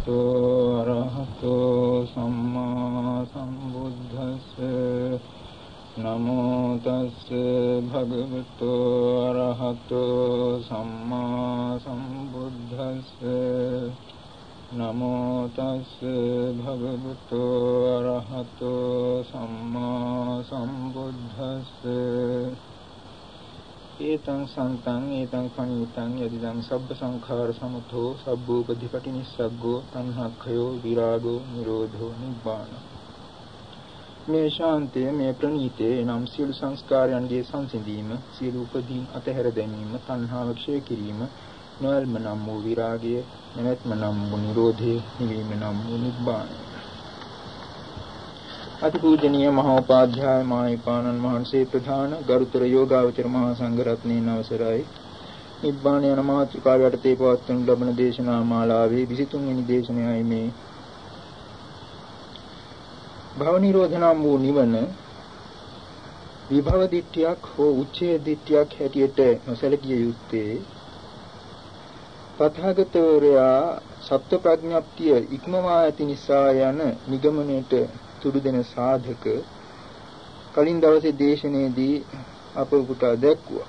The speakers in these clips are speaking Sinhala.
භගවතු අරහතෝ සම්මා සම්බුද්දස්ස නමෝ තස්ස භගවතු අරහතෝ සම්මා සම්බුද්දස්ස නමෝ තස්ස භගවතු අරහතෝ සම්මා සම්බුද්දස්ස ඒතං සන්තං ඒතං පණිතං යදිදං සබ්බ සංඛාර සමුතෝ සබ්බෝපදීපටි නිස්සග්ගෝ තණ්හක්ඛයෝ විරාගෝ නිරෝධෝ නිබ්බාන. මේ ශාන්තය මේ ප්‍රණීතේ නම් සියලු සංස්කාරයන්ගේ සංසිඳීම සියලු උපදීන් අතහැර දැමීම තණ්හාව ක්ෂය කිරීම නොල්ම නම් වූ විරාගය නැවැත්ම නම් වූ නිරෝධය නිවීම නම් වූ නිබ්බානය. අතිපූජනීය මහෝපාධ්‍යාය මාහිපාණන් වහන්සේ ප්‍රධාන ගරුතර යෝගාවචර මහා සංඝරත්නයන් අවසරයි නිබ්බාන යන මාතෘකාව යටතේ පවත්වනු ලබන දේශනා මාලාවේ 23 වෙනි දේශනයයි මේ. භව නිරෝධනම් වූ නිවන විභව දිට්ඨියක් හෝ උච්ඡේ දිට්ඨියක් හැටියට නොසැලකිය යුත්තේ තථාගතවරයා සත්‍ය ප්‍රඥප්තිය ඉක්මවා ඇති නිසා යන නිගමනයට තුඩු දෙන සාධක කලින් දවසේ දේශනයේදී අප උපුටා දැක්වුවා.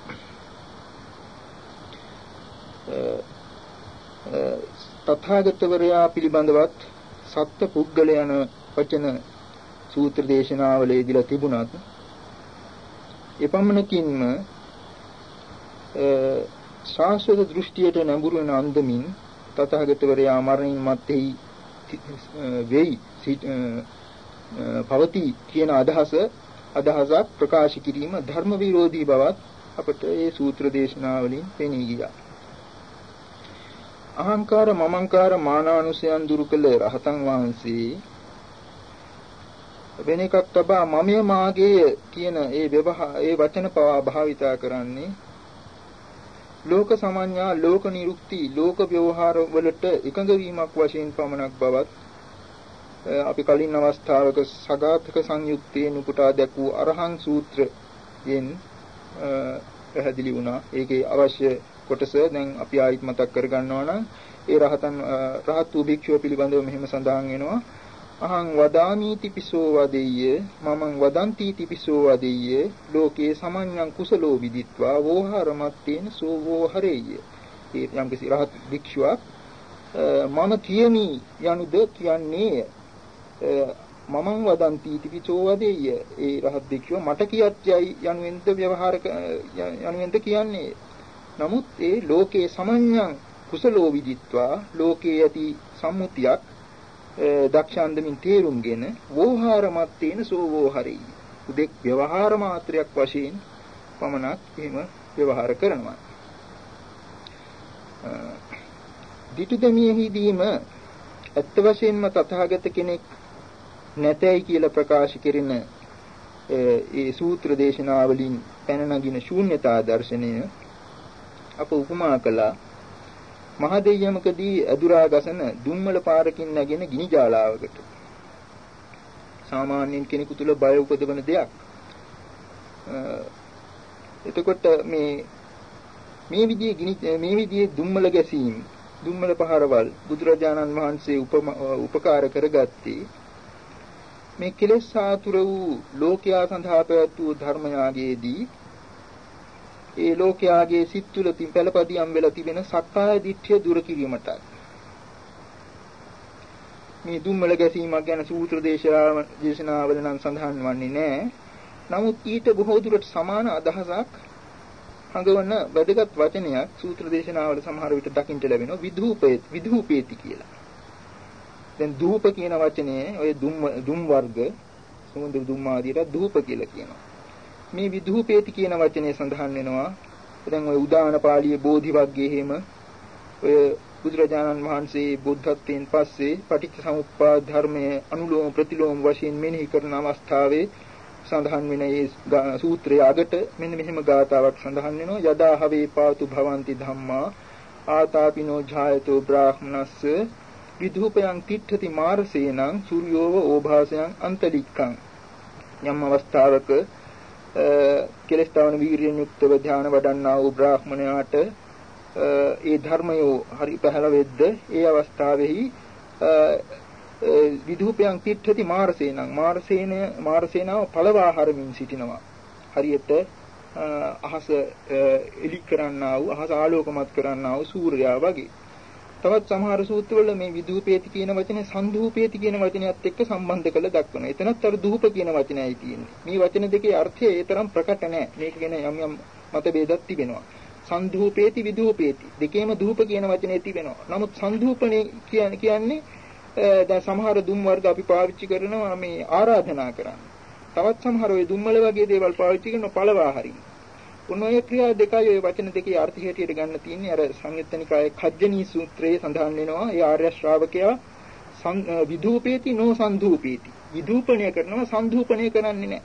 තථාගතවරයා පිළිබඳවත් සත්‍ය පුද්ගල යන වචන සූත්‍ර දේශනාවලදීලා තිබුණත් එපමණකින්ම ශාස්ත්‍ර දෘෂ්ටියට නැඹුරු වෙන අන්දමින් තථාගතවරයා මරණින් මත්තේ වෙයි පවතී කියන අදහස අදහසක් ප්‍රකාශ කිරීම ධර්ම විරෝධී බවත් අපට මේ සූත්‍ර දේශනාවලින් පෙනී ගියා. අහංකාර මමංකාර මානානුසයන් දුරු කළ රහතන් වහන්සේ වෙන එකක් තබා මමය මාගේ කියන ඒ ව්‍යවහා ඒ වචන පවා භාවිතා කරන්නේ ලෝක සමඤ්ඤා ලෝක නිරුක්ති ලෝක ව්‍යවහාර වලට එකඟ වීමක් වශයෙන් පමණක් බවත් අපි කලින් අවස්ථාවක සගාතක සංයුත්තේ නුපුටා දැක්වූ අරහං සූත්‍රයෙන් පැහැදිලි වුණා. ඒකේ අවශ්‍ය කොටස දැන් අපි ආයිත් මතක් කරගන්නවා නම් ඒ රහතන් රහත් වූ භික්ෂුව පිළිබඳව මෙහෙම සඳහන් වෙනවා. අහං වදාමීති පිසෝ වදෙය්‍ය මමං වදන්ති තිපිසෝ වදෙය්‍ය ලෝකේ සමඤ්ඤං කුසලෝ විදිත්වා වෝහරමත්තේන සෝ වෝහරේය. ඒ යම්කිසි රහත් භික්ෂුවක් මම කියමි යනුද කියන්නේ මමං වදන්ති තිපිචෝ වදෙය්‍ය ඒ රහත් භික්ෂුව මට කියත්‍යයි යනුවෙන්ද ව්‍යවහාර යනුවෙන්ද කියන්නේ. නමුත් ඒ ලෝකේ සමඤ්ඤං කුසලෝ විදිත්වා ලෝකේ ඇති සම්මුතියක් දක්ෂාන්දමින් තේරුම්ගෙන වෝහාර මත්තේන සෝ වෝහරි උදෙක් ව්‍යවහාර මාත්‍රයක් වශයෙන් පමණක් එහෙම ව්‍යවහාර කරනවා. ditudamiyeහිදීම ඇත්ත වශයෙන්ම තථාගත කෙනෙක් නැතයි කියලා ප්‍රකාශ කෙරෙන ඒ සූත්‍ර දේශනාවලින් පැන නගින ශූන්‍යතා දර්ශනය අප උපමා කළා. මහදෙය්‍යමකදී අදුරා ගසන දුම්මල පාරකින් නැගෙන ගිනි ජාලාවකට. සාමාන්‍යයෙන් කෙනෙකු තුල බය උපදවන දෙයක්. එතකොට මේ මේ විදිහේ ගිනි මේ විදිහේ දුම්මල ගැසීම් දුම්මල පහරවල් බුදුරජාණන් වහන්සේ උපකාර කරගත්තේ මේ කෙලෙස් ආතුර වූ ලෝකයා සඳහා පැවැත් වූ ධර්මයාගයේදී ඒ ලෝකයාගේ සිත් තුළ තින් පළපදියම් වෙලා තිබෙන සක්කාය දිට්ඨිය දුර කිරීමටයි. මේ දුම්මල ගැසීමක් ගැන සූත්‍ර දේශනාවල නම් සඳහන් වන්නේ නැහැ. නමුත් ඊට බොහෝ දුරට සමාන අදහසක් හඟවන වැදගත් වචනයක් සූත්‍ර දේශනාවල සමහර විට දකින්න ලැබෙනවා විධූපේ විධූපේති කියලා. දැන් ධූප කියන වචනේ ඔය දුම් දුම් වර්ග සමුද්‍ර දුම් ආදියට ධූප කියලා කියනවා. මේ විධූපේති කියන වචනේ සඳහන් වෙනවා. දැන් ඔය උදාන පාළියේ බෝධි වර්ගයේ හිම ඔය බුදුරජාණන් වහන්සේ බුද්ධත්වයෙන් පස්සේ පටිච්ච සමුප්පාද ධර්මයේ අනුලෝම ප්‍රතිලෝම වශයෙන් මෙනෙහි කරන අවස්ථාවේ සඳහන් වෙන ඒ සූත්‍රයේ අගට මෙන්න මෙහෙම ගාතාවක් සඳහන් වෙනවා යදා හවේ පාතු භවಂತಿ ධම්මා ආතාපිනෝ ඡායතෝ බ්‍රාහ්මනස්ස විධූපයන් තිට්ඨති මාරසේනං සූර්යෝව ඕභාසයන් අන්තලික්ඛං යම් අවස්ථාවක කෙලස්තාවන වීරියෙන් යුක්තව ධානය වඩන්නා වූ බ්‍රාහ්මණයාට ඒ ධර්මය හරි පහළ වෙද්ද ඒ අවස්ථාවේහි විදූපයන් තිට්ඨති මාරසේනං. මාරසේන මාරසේනාව පළවා හරමින් සිටිනවා. හරියට අහස එලි කරන්නා වූ අහස ආලෝකමත් කරන්නා වූ සූර්යයා වගේ. තවත් සමහර සූත්‍රවල මේ විදූපේති කියන වචනේ සන්දූපේති කියන වචනයත් එක්ක සම්බන්ධ කරලා දක්වනවා. එතනත් අර දූප කියන වචනයයි තියෙන්නේ. මේ වචන දෙකේ අර්ථය ඒ තරම් ප්‍රකට නැහැ. මේක ගැන යම් යම් මතභේදක් තිබෙනවා. සන්දූපේති විදූපේති දෙකේම දූප කියන වචනේ තිබෙනවා. නමුත් සන්දූපනේ කියන්නේ දැන් සමහර දුම් වර්ග අපි පාවිච්චි කරනවා මේ ආරාධනා කරන්න. තවත් සමහර ওই දුම්වල වගේ දේවල් පාවිච්චි කරන පළවා හරින්න. උන් ඔය ක්‍රියා දෙකයි ඔය වචන දෙකේ අර්ථ හැටියට ගන්න තියෙන්නේ. අර සංයුත්තනිකායේ කජ්ජනී සූත්‍රයේ සඳහන් වෙනවා. ඒ ආර්ය ශ්‍රාවකයා විදූපේති නෝ සන්දූපේති විදූපණය කරනවා සන්දූපණය කරන්නේ නැහැ.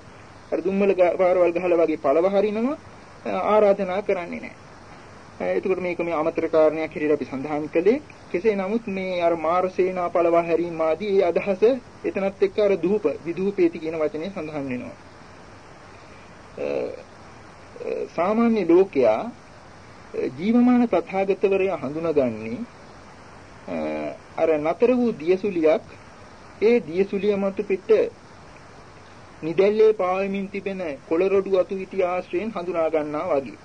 අර දුම්වල පාරවල් ගහලා වගේ පළව හරිනවා ආරාධනා කරන්නේ නැහැ. එතකොට මේක මේ අමතර කාරණයක් හැටියට අපි සඳහන් කළේ. කෙසේ නමුත් මේ අර මාරසේනා පළව හැරීම ආදී ඒ අදහස එතනත් එක්ක අර දූප විදූපේති කියන වචනේ සඳහන් වෙනවා. සාමාන්‍ය ලෝකයා ජීවමාන තථාගතවරය හඳුනගන්නේ අර නතර වූ දියසුලියක් ඒ දියසුලිය මත පිට නිදැල්ලේ පාවෙමින් තිබෙන කොළරොඩු අතු හිටි ආශ්‍රයෙන් හඳුනා ගන්නවා වගේ.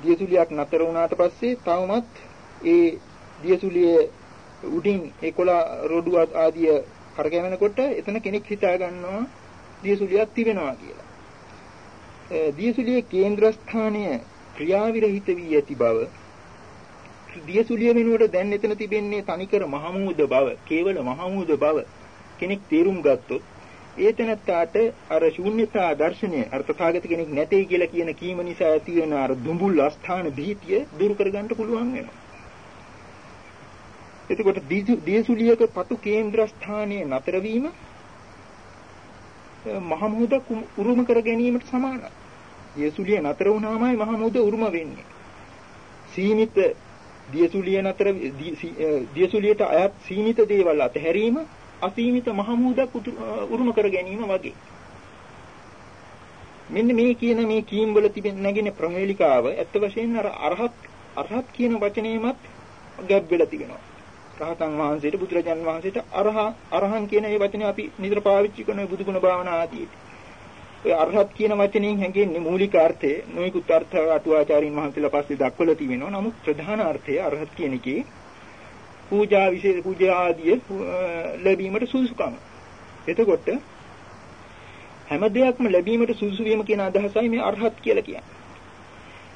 දියසුලියක් නතර වුණාට පස්සේ තවමත් ඒ දියසුලියේ උඩින් ඒ කොළ රොඩු ආදිය කරකැවෙනකොට එතන කෙනෙක් හිතා ගන්නවා දියසුලියක් තිබෙනවා කියලා. දියසුලියේ කේන්ද්‍රස්ථානය ක්‍රියාවිරහිත වී ඇති බව දියසුලිය වෙනුවට දැන් එතන තිබෙන්නේ තනිකර මහමූද බව, කේවල මහමූද බව කෙනෙක් තේරුම් ගත්තොත් ඒ තැනත්තාට අර ශූන්‍යතා දර්ශනය අර තථාගත කෙනෙක් නැtei කියලා කියන කීම නිසා ඇති වෙන අර දුඹුල් අස්ථාන භීතිය දුරු කරගන්න පුළුවන් වෙනවා. එතකොට දියසුලියක පටු කේන්ද්‍ර ස්ථානයේ නතර වීම මහමුද උරුම කර ගැනීමට සමානයි. දියසුලිය නතර වුණාමයි මහමුද උරුම වෙන්නේ. සීමිත දියසුලිය නතර දියසුලියට අයත් සීමිත දේවල් අතහැරීම අසීමිත මහමුදක් උරුම කර ගැනීම වගේ. මෙන්න මේ කියන මේ කීම් වල තිබෙන නැගෙන ප්‍රහේලිකාව ඇත්ත වශයෙන්ම අර අරහත් අරහත් කියන වචනේමත් ගැබ් වෙලා තිබෙනවා. රහතන් වහන්සේට බුදුරජාන් වහන්සේට අරහ අරහන් කියන මේ වචනේ අපි නිතර පාවිච්චි කරන බුදුගුණ භාවනා ආදීට. ඔය අරහත් කියන වචنين හැඟෙන්නේ මූලික අර්ථය නොයෙකුත් අර්ථ අටුවාචාරින් වහන්සේලා පස්සේ දක්වලා තිබෙනවා. නමුත් ප්‍රධාන අර්ථය අරහත් කියන එකේ පූජා විශේෂ පූජා ආදී ලැබීමට සුදුසුකම. එතකොට හැම දෙයක්ම ලැබීමට සුදුසු වීම කියන අදහසයි මේ අරහත් කියලා කියන්නේ.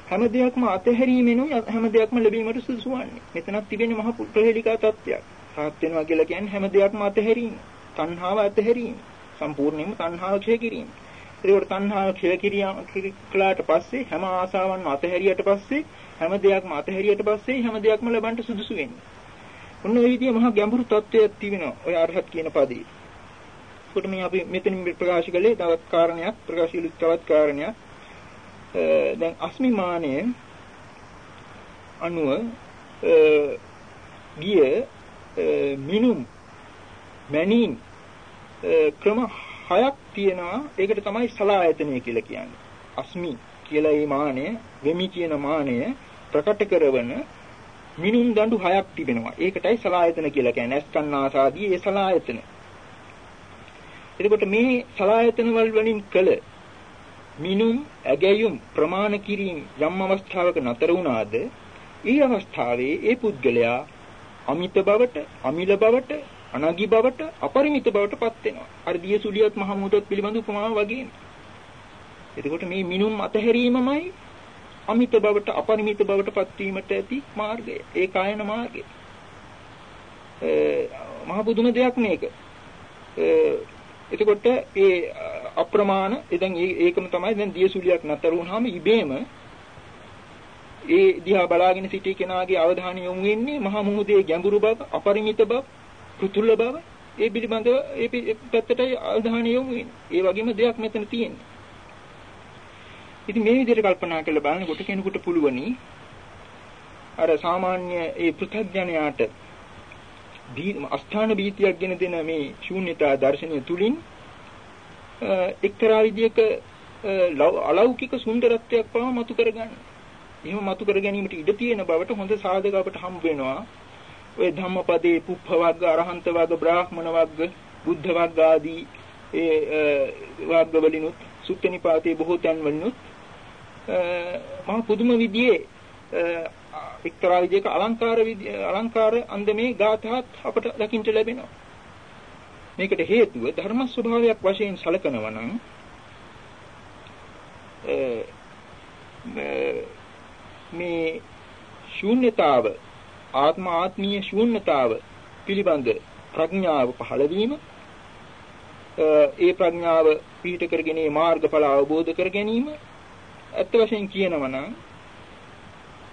හැම දෙයක්ම අතහැරීමෙනුයි හැම දෙයක්ම ලැබීමට සුසු වන්නේ. මෙතනක් තිබෙන්නේ මහ ප්‍රහේලිකා තත්ත්වයක්. රහත් වෙනවා කියලා කියන්නේ හැම දෙයක්ම අතහැරීම. තණ්හාව අතහැරීම. සම්පූර්ණයෙන්ම තණ්හාව ක්ෂය කිරීම. ඒකට තණ්හාව ක්ෂය කිරීමලාට පස්සේ හැම ආසාවන්ම අතහැරියට පස්සේ හැම දෙයක්ම අතහැරියට පස්සේ හැම දෙයක්ම ලබන්න සුදුසු වෙන්නේ. ඔන්න ඔය විදිහේ මහා ගැඹුරු තත්ත්වයක් තිබෙනවා. ඔය අරහත් කියන පදේ. ඒකට මේ අපි මෙතනින් ප්‍රකාශ කළේ තවත් කාරණයක් ප්‍රකාශ කළු තවත් කාරණයක්. දැන් අස්මිමානය අනුව ගිය මිනුම් මැනීම් ක්‍රම හයක් තියෙනවා ඒකට තමයි සලායතනය කියලා කියන්නේ. අස්මි කියලා මේ මානය වෙමි කියන මානය ප්‍රකට කරවන මිනුම් දඬු හයක් තිබෙනවා. ඒකටයි සලායතන කියලා කියන්නේ. අස්කන්නාසාදී ඒ සලායතන. එතකොට මේ සලායතන වල වලින් කළ මිනුම් ඇගැයුම් ප්‍රමාණ කිරීම යම් අවස්ථාවක නතර වුණාද? ඒ අවස්ථාවේ ඒ පුද්ගලයා අමිත බවට අමිල බවට අනගි බවට අපරිමිත බවට පත් වෙනවා. අර දියසුලියත් මහමුදත් පිළිබඳ උපමාව වගේ එතකොට මේ මිනුම් අතහැරීමමයි අමිත බවට අපරිමිත බවට පත්වීමට ඇති මාර්ගය. ඒ කායන මාර්ගය. මහ බුදුම දෙයක් මේක. එතකොට ඒ අප්‍රමාණ දැන් ඒකම තමයි දැන් දියසුලියක් නතර වුණාම ඉබේම ඒ දිහා බලාගෙන සිටි කෙනාගේ අවධානය යොමු වෙන්නේ මහා මුහුදේ ගැඹුරු බව, අපරිමිත බව, පෘතුල බව, ඒ පිළිබඳව ඒ පැත්තටයි අවධානය යොමු වෙන්නේ. ඒ වගේම දෙයක් මෙතන තියෙනවා. ඉතින් මේ විදිහට කල්පනා කරලා බලනකොට කෙනෙකුට පුළුවනි අර සාමාන්‍ය ඒ පෘථග්ජනයාට අස්ථාන බීතියක් ගෙන දෙන මේ ශූන්‍යතා දර්ශනය තුලින් එක්තරා විදියක අලෞකික සුන්දරත්වයක් පවා මතු කරගන්න. එහෙම මතු කර ගැනීමට ඉඩ තියෙන බවට හොඳ සාධක අපට හම්බ වෙනවා. ඔය ධම්මපදයේ පුප්ප වර්ග, අරහන්ත වර්ග, බ්‍රාහ්මණ වර්ග, බුද්ධ වර්ග ආදී ඒ වර්ග වලිනුත් සුත්තනිපාතයේ බොහෝ තැන් වලිනුත් මහා පුදුම විදිහේ එක්තරා විදිහක අලංකාර අලංකාර අන්දමේ ගාථාත් අපට දකින්න ලැබෙනවා. මේකට හේතුව ධර්ම ස්වභාවයක් වශයෙන් සැලකනවා නම් මේ ශූන්‍යතාව ආත්ම ආත්මීය ශූන්‍යතාව පිළිබඳ ප්‍රඥාව පහළ වීම ඒ ප්‍රඥාව පිහිට කරගෙන මාර්ගඵල අවබෝධ කර ගැනීම ඇත්ත වශයෙන් කියනවා නම්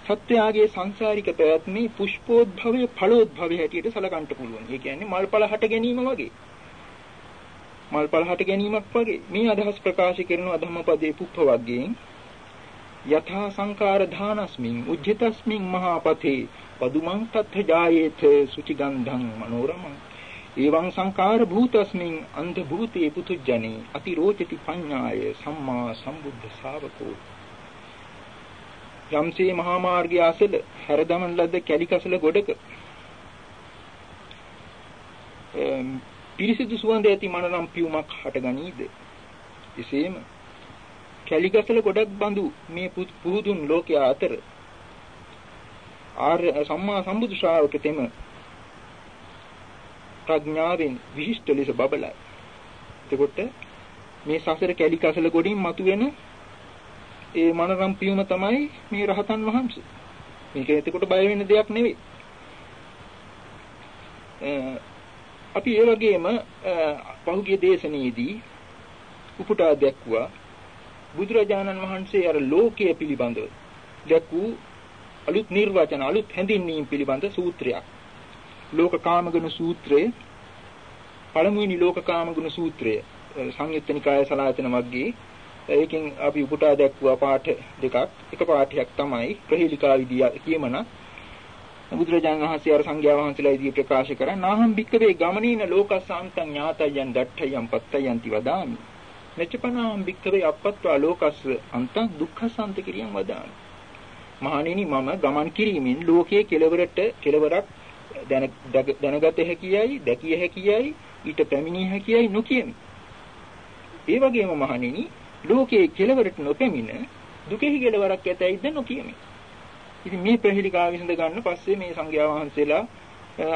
සත්‍යයේ සංසාරික පැවැත්මේ පුෂ්පෝද්භවය ඵලෝද්භවය හැටියට සලකන්න පුළුවන්. ඒ කියන්නේ මල්පල හට ගැනීම වගේ. මල්පල හට ගැනීමක් වගේ. මේ අදහස් ප්‍රකාශ කරන අධම්මපදයේ පුප්ප වර්ගයෙන් යථා සංකාර ධානස්මින් උජ්ජතස්මින් මහාපතේ පදුමං තත්ථ ජායේත සුචිගන්ධං මනෝරමං එවං සංකාර භූතස්මින් අන්ධ භූතේ පුතුජනේ අතිරෝචති පඤ්ඤාය සම්මා සම්බුද්ධ ශාවකෝ යම්සේ මහා මාර්ගය අසල හැරදමන ලද්ද කැලිකසල ගොඩක පිරිසිදු සුවඳ ඇති මනරම් පියුමක් හටගනීද එසේම කැලිකසල ගොඩක් බඳු මේ පුහුදුන් ලෝකයා අතර ආර්ය සම්මා සම්බුදු ශ්‍රාවක තෙම ප්‍රඥාවෙන් විශිෂ්ට ලෙස බබලයි. එතකොට මේ සසර කැලිකසල ගොඩින් මතුවෙන ඒ මනරම් පියුම තමයි මේ රහතන් වහන්සේ. මේක එතකොට බය වෙන්න දෙයක් නෙවෙයි. අපි ඒ වගේම පහුගිය දේශනාවේදී උපුටා දැක්ුවා බුදුරජාණන් වහන්සේ අර ලෝකය පිළිබඳව දැක්වූ අලුත් නිර්වචන අලුත් හැඳින්වීම් පිළිබඳ සූත්‍රයක්. ලෝකකාමගුණ සූත්‍රය පළමුවෙනි ලෝකකාමගුණ සූත්‍රය සංයුත්ත නිකාය සලායතන වර්ගයේ ඒකෙන් අපි උපුටා දැක්වුවා පාඨ දෙකක්. එක පාඨයක් තමයි ප්‍රහේලිකා විදිය කියමන. බුදුරජාණන් වහන්සේ අර සංඝයා වහන්සේලා ඉදිරියට ප්‍රකාශ කරා නාහම් භික්කවේ ගමනීන ලෝකස්සාන්තං ඥාතයන් දට්ඨයන් පත්තයන්ති වදාමි. මෙච්චපනාම් භික්කවේ අපත්වා ලෝකස්ස අන්තං දුක්ඛසන්ත කිරියම් වදාමි. මහණෙනි මම ගමන් කිරීමෙන් ලෝකයේ කෙලවරට කෙලවරක් දැනගත හැකියයි දැකිය හැකියයි ඊට පැමිණිය හැකියයි නොකියමි. ඒ වගේම මහණෙනි ලෝකයේ කෙලවරට නොපැමිණ දුකෙහි කෙලවරක් ඇතැයිද නොකියමි. ඉතින් මේ ප්‍රහෙලිකාව විසඳ ගන්න පස්සේ මේ සංඝයා වහන්සේලා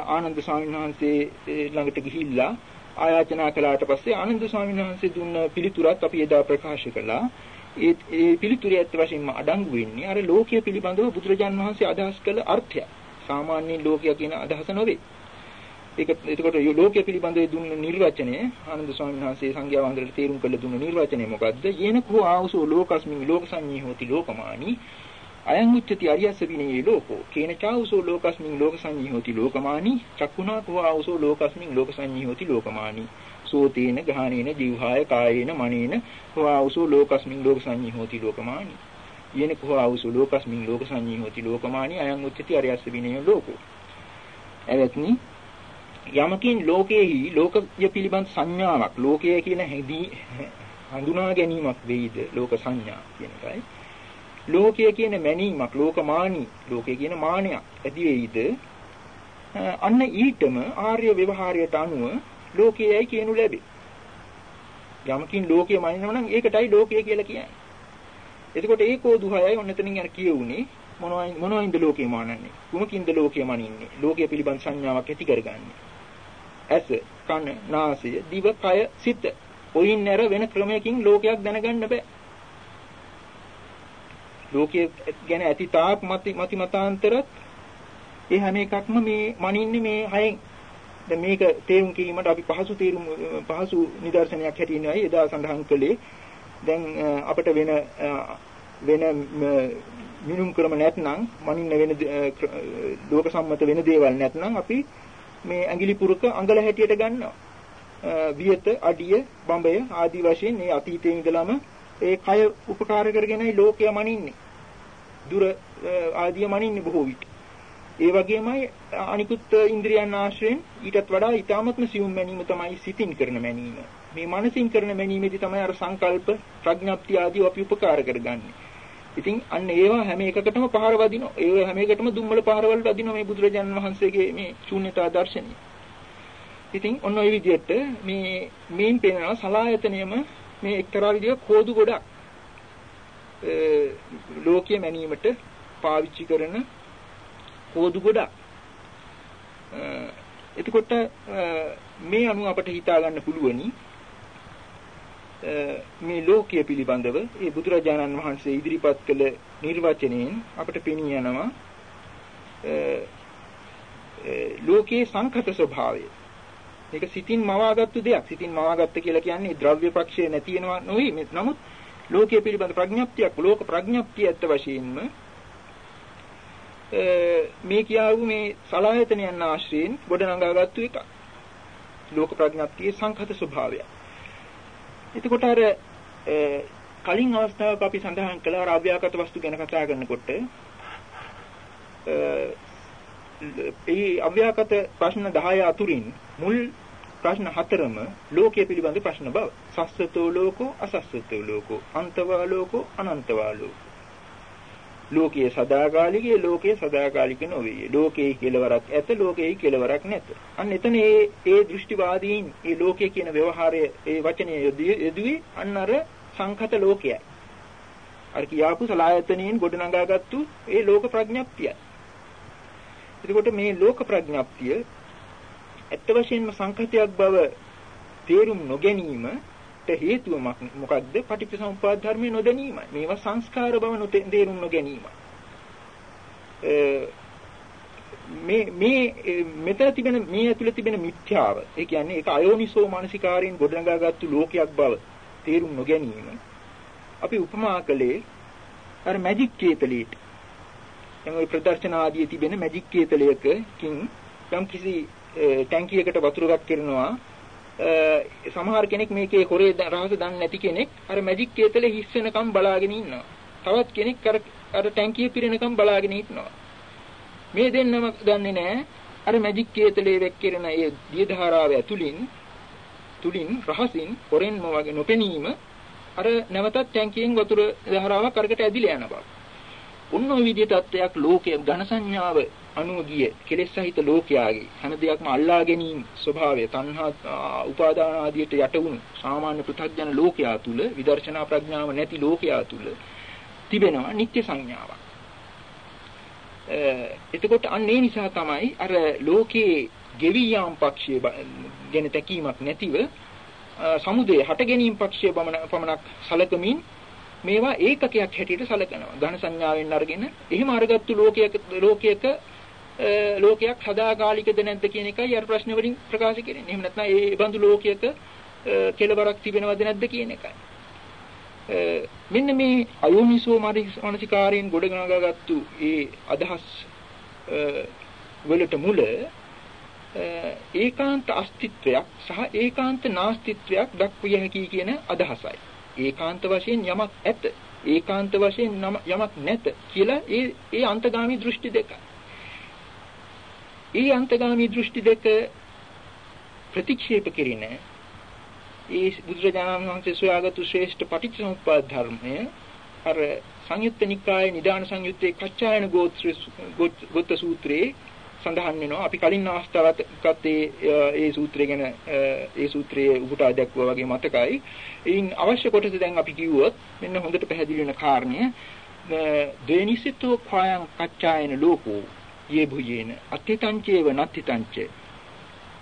ආනන්ද ස්වාමීන් වහන්සේ ළඟට ගිහිල්ලා ආයාචනා කළාට පස්සේ ආනන්ද ස්වාමීන් වහන්සේ දුන්න පිළිතුරත් අපි එදා ප්‍රකාශ කළා. ඒ ඒ පිළිතුරේ ඇත්ත වශයෙන්ම අඩංගු වෙන්නේ අර ලෝකය පිළිබඳව බුදුරජාන් වහන්සේ අදහස් කළ අර්ථය. සාමාන්‍ය ලෝකය කියන අදහස නොවේ. ඒක එතකොට ලෝකය පිළිබඳව දුන්න නිර්වචනය ආනන්ද ස්වාමීන් වහන්සේ සංඝයා වහන්සේට තේරුම් කළ දුන්න නිර්වචනය මොකද්ද? යේනකෝ ආවසෝ ලෝකස්මින් ලෝකසඤ්ඤී හෝති ලෝකමානි අයං උච්චති අරියස්ස විනේ ලෝකෝ. කේන චාවසෝ ලෝකස්මින් ලෝකසඤ්ඤී හෝති ලෝකමානි. චක්කුණා කෝ ආවසෝ ලෝකස්මින් ලෝකසඤ්ඤී හෝති ලෝකමානි. සෝතේන ගහනේන ජීවහාය කායේන මනේන කෝ ආවසෝ ලෝකස්මින් ලෝකසඤ්ඤී හෝති ලෝකමානි. යේන කෝ ආවසෝ ලෝකස්මින් ලෝකසඤ්ඤී හෝති ලෝකමානි. අයං උච්චති අරියස්ස විනේ ලෝකෝ. එවත්නි යමකින් ලෝකයේහි ලෝකය පිළිබඳ සංඥාවක් ලෝකය කියන හැදී හඳුනා ගැනීමක් වෙයිද? ලෝක සංඥා කියන එකයි. ලෝකය කියන මැනීමක් ලෝකමානී ලෝකය කියන මානයක් ඇති වෙයිද අන්න ඊටම ආර්ය ව්‍යවහාරයට අනුව ලෝකයයි කියනු ලැබේ. යමකින් ලෝකය මනිනවා නම් ඒකටයි ලෝකය කියලා කියන්නේ. එතකොට ඒකෝ දුහයයි ඔන්න එතනින් යන කියුනේ මොනවා මොනවායින්ද ලෝකේ මානන්නේ? කුමකින්ද ලෝකය මනින්නේ? ලෝකය පිළිබඳ සංඥාවක් ඇති කරගන්නේ? ඇස කන නාසය දිව කය සිත ඔයින් නැර වෙන ක්‍රමයකින් ලෝකයක් දැනගන්න බෑ. ලෝකයේ ගැන ඇති තාක් මති මති මතාන්තරත් ඒ හැම එකක්ම මේ මනින්නේ මේ හයෙන්. දැන් මේක තේරුම් කිරීමට අපි පහසු තේරුම් පහසු නිදර්ශනයක් හැටියනයි එදා සඳහන් කළේ. දැන් අපිට වෙන වෙන මිනුම් ක්‍රම නැත්නම් මනින්න වෙන ලෝක සම්මත වෙන දේවල් නැත්නම් අපි මේ ඇඟිලි පුරුක අඟල හැටියට ගන්නවා. වියත අඩිය බඹය ආදී වශයෙන් මේ අතීතයේ ඉඳලම ඒ කය උපකාර කරගෙනයි ලෝකය මනින්නේ. දුර ආදිය මනින්නේ බොහෝ විට. ඒ වගේමයි අනිකුත් ඉන්ද්‍රියන් ආශ්‍රයෙන් ඊටත් වඩා ඊ타මත්ම සියුම් මැනීම තමයි සිතින් කරන මැනීම. මේ මනසින් කරන මැනීමේදී තමයි අර සංකල්ප ප්‍රඥප්ති ආදී අපි උපකාර කරගන්නේ. ඉතින් අන්න ඒවා හැම එකකටම පහර වදිනවා. ඒ හැම එකකටම දුම්වල පහරවල වදිනවා මේ බුදුරජාණන් වහන්සේගේ මේ ශූන්‍යතා දර්ශනය. ඉතින් ඔන්න ඔය විදිහට මේ මේන් පේනවා සලායතනයම මේ එක්තරා විදිහක කෝදු ගොඩක් ලෝකයේ මැනීමට පාවිච්චි කරන කෝදු ගොඩක්. එතකොට මේ අනුව අපට හිතා ගන්න පුළුවනි මේ ලෝකයේ පිළිබඳව ඒ බුදුරජාණන් වහන්සේ ඉදිරිපත් කළ නිර්වචනයෙන් අපට පෙනී යනවා ලෝකයේ සංකත ස්වභාවය. මේක සිතින් මවාගත්තු දෙයක්. සිතින් මවාගත්ත කියලා කියන්නේ ද්‍රව්‍ය පක්ෂය නැති වෙනවා නෙවෙයි. නමුත් ලෝකයේ පිළිබඳ ප්‍රඥප්තියක් ලෝක ප්‍රඥප්තිය ඇත්ත වශයෙන්ම මේ කියාවු මේ සලායතනයන් ආශ්‍රයෙන් ගොඩනගාගත්තු එක. ලෝක ප්‍රඥප්තියේ සංකත ස්වභාවය. එතකොට අර කලින් අවස්ථාවක අපි සඳහන් කළා අර අව්‍යාකට වස්තු ගැන කතා කරනකොට ඒ අව්‍යාකට ප්‍රශ්න 10 අතුරින් මුල් ප්‍රශ්න හතරම ලෝකයේ පිළිබඳ ප්‍රශ්න බව. සස්සතෝ ලෝකෝ අසස්සතෝ ලෝකෝ අන්තවා ලෝකෝ අනන්තවා ලෝකෝ. ලෝකයේ සදාකාලිකයේ ලෝකයේ සදාකාලික නොවේ. ලෝකයේ කෙලවරක් ඇත ලෝකයේ කෙලවරක් නැත. අන්න එතන ඒ ඒ දෘෂ්ටිවාදීන් ඒ ලෝකයේ කියන ව්‍යවහාරය ඒ වචනය යෙදුවේ අන්න අර සංඛත ලෝකයයි. අර කියාපු සලායතනෙන් ගොඩනගාගත්තු ඒ ලෝක ප්‍රඥප්තියයි. එතකොට මේ ලෝක ප්‍රඥප්තිය ඇත්ත වශයෙන්ම සංකතයක් බව තේරුම් නොගැනීමට හේතුව මොකක්ද? පටිච්චසමුප්පාද ධර්මයේ නොදැනීමයි. මේවා සංස්කාර බව තේරුම් නොගැනීමයි. මේ මේ මෙතන තිබෙන මේ ඇතුළේ තිබෙන මිත්‍යාව ඒ කියන්නේ ඒක අයෝනිසෝ මානසිකාරයෙන් ගොඩනගාගත්තු ලෝකයක් බව තේරුම් නොගැනීම අපි උපමා කළේ අර මැජික් කේතලීට දැන් ওই ප්‍රදර්ශන ආදී තිබෙන මැජික් කේතලයකකින් යම් කිසි ටැංකියකට වතුරක් කරනවා සමහර කෙනෙක් මේකේ හොරේ රහස දන්නේ නැති කෙනෙක් අර මැජික් කේතලේ හිස් වෙනකම් බලාගෙන ඉන්නවා. තවත් කෙනෙක් අර අර ටැංකිය පිරෙනකම් බලාගෙන ඉන්නවා. මේ දෙන්නම දන්නේ නැහැ අර මැජික් කේතලේ වෙක්කිරෙන ඒ දිය ධාරාව ඇතුලින් තුලින් රහසින් හොරෙන්ම වගේ නොපෙනීම අර නැවතත් ටැංකියෙන් වතුර ධාරාවක් අරකට ඇදිලා යන බව. උන්න ඔය විදිහට තත්ත්වයක් ලෝකයේ ඝන සංඥාව අනුව ගිය කෙලෙස් සහිත ලෝකයාගේ හැම දෙයක්ම අල්ලා ගැනීම ස්වභාවය තණ්හා උපාදාන ආදියට යට වුණු සාමාන්‍ය පෘථග්ජන ලෝකයා තුල විදර්ශනා ප්‍රඥාව නැති ලෝකයා තුල තිබෙනවා නිත්‍ය සංඥාවක්. එතකොට අන්න ඒ නිසා තමයි අර ලෝකයේ ගෙවි යාම් පක්ෂයේ ගැන තැකීමක් නැතිව සමුදේ හට ගැනීම පක්ෂයේ පමණක් සලකමින් මේවා ඒකකයක් හැටියට සලකනවා. ඝන සංඥාවෙන් අරගෙන එහෙම අරගත්තු ලෝකයක ලෝකයක ලෝකයක් සදාකාලිකද නැද්ද කියන එකයි අර ප්‍රශ්න වලින් ප්‍රකාශ කරන්නේ. එහෙම නැත්නම් ඒ බඳු ලෝකයක කෙලවරක් තිබෙනවද නැද්ද කියන එකයි. මෙන්න මේ අයෝනිසෝ මානසිකාරයෙන් ගොඩනගාගත්තු ඒ අදහස් වලට මුල ඒකාන්ත අස්තිත්වයක් සහ ඒකාන්ත නාස්තිත්වයක් දක්විය හැකි කියන අදහසයි. ඒකාන්ත වශයෙන් යමක් ඇත ඒකාන්ත වශයෙන් යමක් නැත කියලා ඒ ඒ අන්තගාමී දෘෂ්ටි දෙක. ඒ අන්තගාමී දෘෂ්ටි දෙක ප්‍රතික්ෂේප කිරීම ඒ බුදුරජාණන් වහන්සේ සොයාගත්තු ශ්‍රේෂ්ඨ පටිච්චසමුප්පාද ධර්මය අර සංයුත්ත නිකායේ නිදාන සංයුත්තේ කච්චායන ගෝත්‍ර ගොත්ත සූත්‍රයේ සඳහන් වෙනවා. අපි කලින් අවස්ථාවකත් ඒ ඒ සූත්‍රය ගැන ඒ සූත්‍රයේ උපුටා දැක්වුවා වගේ මතකයි. එයින් අවශ්‍ය කොටස දැන් අපි කිව්වොත් මෙන්න හොඳට පැහැදිලි වෙන කාරණය දේනිසිතෝ ඛායං කච්චායන ලෝකෝ යේ භුයේන අත්තිතංචේව නත්තිතංච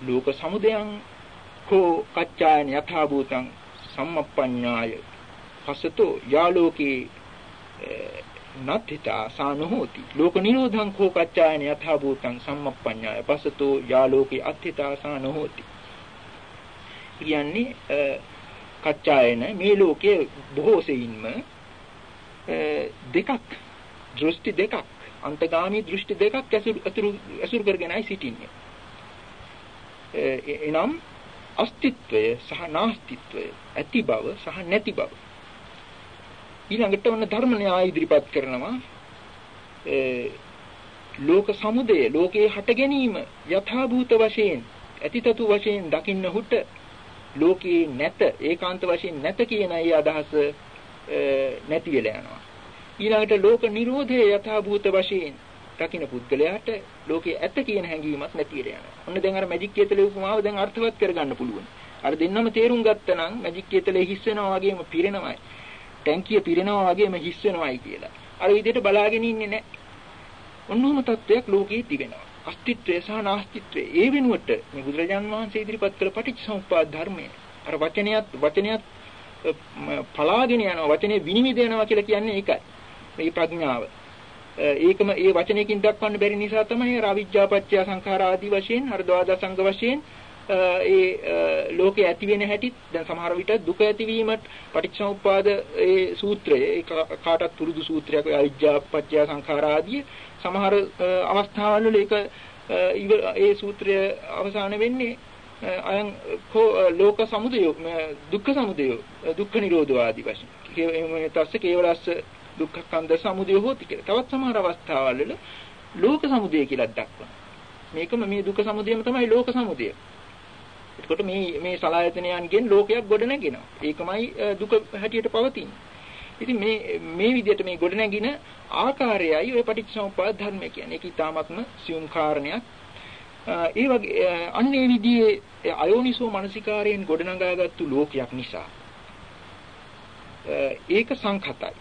ලෝක සමුදයං කෝ කච්චායන යථා භූතං සම්මප්පඤ්ඤාය. පසතෝ යාලෝකේ නත්ථිතා සානහෝති ලෝක නිරෝධං කෝ කච්චායන යථා භූතං සම්මප්පඤ්ඤාය පසතෝ යාලෝකේ අත්ථිතා සානහෝති කියන්නේ කච්චායන මේ ලෝකයේ බොහෝ සෙයින්ම දෙකක් දෘෂ්ටි දෙකක් අන්තගාමී දෘෂ්ටි දෙකක් ඇසුරු ඇසුරු කරගෙනයි සිටින්නේ. එනම් අස්තිත්වය සහ නාස්තිත්වය ඇති බව සහ නැති බව. ඊළඟට ඔන්න ධර්ම න්‍යාය ඉදිරිපත් කරනවා ලෝක සමුදය ලෝකේ හට ගැනීම යථාභූත වශයෙන් ඇතිතතු වශයෙන් දකින්නහුට ලෝකේ නැත ඒකාන්ත වශයෙන් නැත කියන ඒ අදහස නැති වෙලා යනවා ඊළඟට ලෝක නිරෝධයේ යථා භූත වශයෙන් රකින්න පුද්ගලයාට ලෝකයේ ඇත්ත කියන හැඟීමක් නැතිර යනවා. ඔන්න දැන් අර මැජික් කේතලේ උපමාව දැන් අර්ථවත් කරගන්න පුළුවන්. අර දෙන්නම තේරුම් ගත්තනම් මැජික් කේතලේ හිස් වෙනවා වගේම පිරෙනවයි. ටැංකිය පිරෙනවා වගේම හිස් වෙනවයි කියලා. අර විදිහට බලාගෙන ඉන්නේ නැහැ. ඔන්නෝම තත්වයක් ලෝකයේ තිබෙනවා. අස්තිත්වය සහ නාස්තිත්වය. ඒ වෙනුවට මේ බුදුරජාන් වහන්සේ ඉදිරිපත් කළ පටිච්චසමුප්පාද ධර්මය අර වචනයත් වචනයත් පලාගෙන යනවා වචනේ විනිවිද යනවා කියලා කියන්නේ ඒකයි. මේ ප්‍රඥාව. ඒකම ඒ වචනයකින් දක්වන්න බැරි නිසා තමයි රාවිජ්ජාපච්චය සංඛාර ආදී වශයෙන් අර ද්වාදසංග වශයෙන් ඒ ලෝකේ ඇති වෙන හැටි දැන් සමහර විට දුක ඇතිවීමත් පටිච්චසමුප්පාද ඒ සූත්‍රය ඒ කාටත් පුරුදු සූත්‍රයක් අවිජ්ජාපච්චය සංඛාර ආදී සමහර අවස්ථාවල් වල ඒක ඒ සූත්‍රය අවසාන වෙන්නේ අයං කෝ ලෝක සමුදය දුක්ඛ සමුදය දුක්ඛ නිරෝධෝ ආදී වශයෙන් තස්ස කේවලස්ස දුක්ඛ කන්ද සමුදය හොති කියලා. තවත් සමහර අවස්ථාවල් වල ලෝක සමුදය කියලා දක්වනවා. මේකම මේ දුක සමුදයම තමයි ලෝක සමුදය. එතකොට මේ මේ සලායතනයන්ගෙන් ලෝකයක් ගොඩ නැගෙනවා. ඒකමයි දුක හැටියට පවතින්නේ. ඉතින් මේ මේ විදිහට මේ ගොඩ නැගින ආකාරයයි ඔය පටිච්චසමුප්පාද ධර්මය කියන්නේ. ඒක ඊටාත්ම සියුම් කාරණයක්. ඒ වගේ අන්නේ විදිහේ අයෝනිසෝ මනසිකාරයෙන් ගොඩනගාගත්තු ලෝකයක් නිසා ඒක සංඛතයි.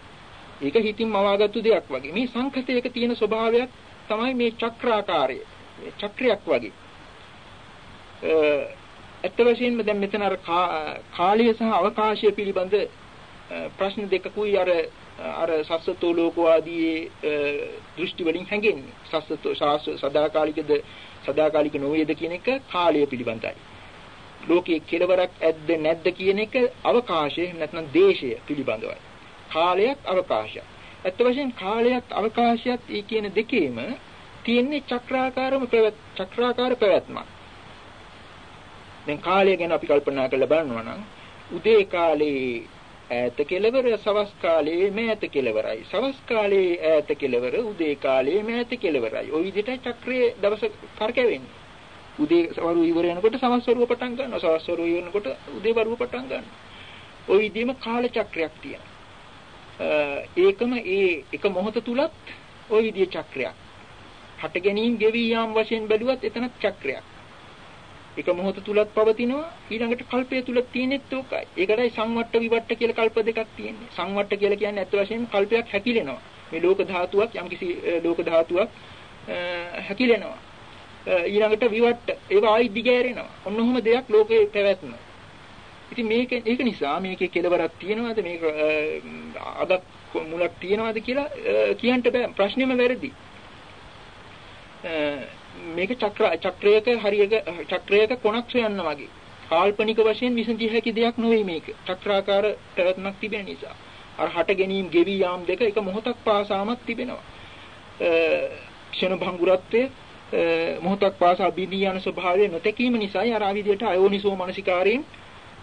ඒක හිතින් මවාගත්තු දෙයක් වගේ. මේ සංඛතයක තියෙන ස්වභාවයක් තමයි මේ චක්‍රාකාරය. මේ චක්‍රයක් වගේ. ඇත්ත වශයෙන්ම දැන් මෙතන අර කාලය සහ අවකාශය පිළිබඳ ප්‍රශ්න දෙකකුයි අර අර සස්සතෝ ලෝකවාදී දෘෂ්ටි වලින් හැඟෙන්නේ. සස්සතෝ සදාකාලිකද සදාකාලික නොවේද කියන එක කාලය පිළිබඳයි. ලෝකයේ කෙලවරක් ඇද්ද නැද්ද කියන එක අවකාශය නැත්නම් දේශය පිළිබඳවයි. කාලයක් අවකාශයක්. ඇත්ත වශයෙන් කාලයක් අවකාශයක් ඒ කියන දෙකේම තියෙන්නේ චක්‍රාකාරම පැවැත් චක්‍රාකාර පැවැත්මක්. දැන් කාලය ගැන අපි කල්පනා කරලා බලනවා නම් උදේ කාලේ ඈත කෙලවර සවස් කාලයේ මෑත කෙලවරයි. සවස් කාලයේ ඈත කෙලවර උදේ කාලයේ මෑත කෙලවරයි. ওই විදිහට චක්‍රයේ දවස කරකැවෙන්නේ. උදේ වරු ඉවර වෙනකොට සවස් වරුව පටන් ගන්නවා. සවස් වරුව ඉවර වෙනකොට උදේ වරුව පටන් ගන්නවා. ওই විදිහම කාල චක්‍රයක් තියෙනවා. ඒකම ඒ එක මොහොත තුලත් ওই විදිය චක්‍රයක්. හට ගැනීම ගෙවි යාම් වශයෙන් බැලුවත් එතනත් චක්‍රයක්. එක මොහොත තුලත් පවතිනවා ඊළඟට කල්පය තුල තියෙනෙත් ඕකයි. ඒකටයි සංවට්ට විවට්ට කියලා කල්ප දෙකක් තියෙන්නේ. සංවට්ට කියලා කියන්නේ ඇත්ත වශයෙන්ම කල්පයක් හැකිලෙනවා. මේ ලෝක ධාතුවක් යම්කිසි ලෝක ධාතුවක් හැකිලෙනවා. ඊළඟට විවට්ට ඒවා ආයි දිගෑරෙනවා. ඔන්න ඔහොම දෙයක් ලෝකේ පැවැත්ම. ඉතින් මේක ඒක නිසා මේකේ කෙලවරක් තියෙනවද මේක අදක් මුලක් තියෙනවද කියලා කියන්න බෑ ප්‍රශ්නෙම වැරදි. මේක චක්‍ර චක්‍රයක හරියක චක්‍රයක කොනක් සොයන්න වගේ. කාල්පනික වශයෙන් විසඳිය හැකි දෙයක් නෙවෙයි මේක. චක්‍රාකාර පැවැත්මක් තිබෙන නිසා. අර හට ගැනීම ගෙවි යාම් දෙක එක මොහොතක් පාසාමත් තිබෙනවා. ක්ෂණ භංගුරත්වයේ මොහොතක් පාසා බිඳී යන ස්වභාවය නොතකීම නිසායි අර ආවිදියට අයෝනිසෝ මනසිකාරයෙන්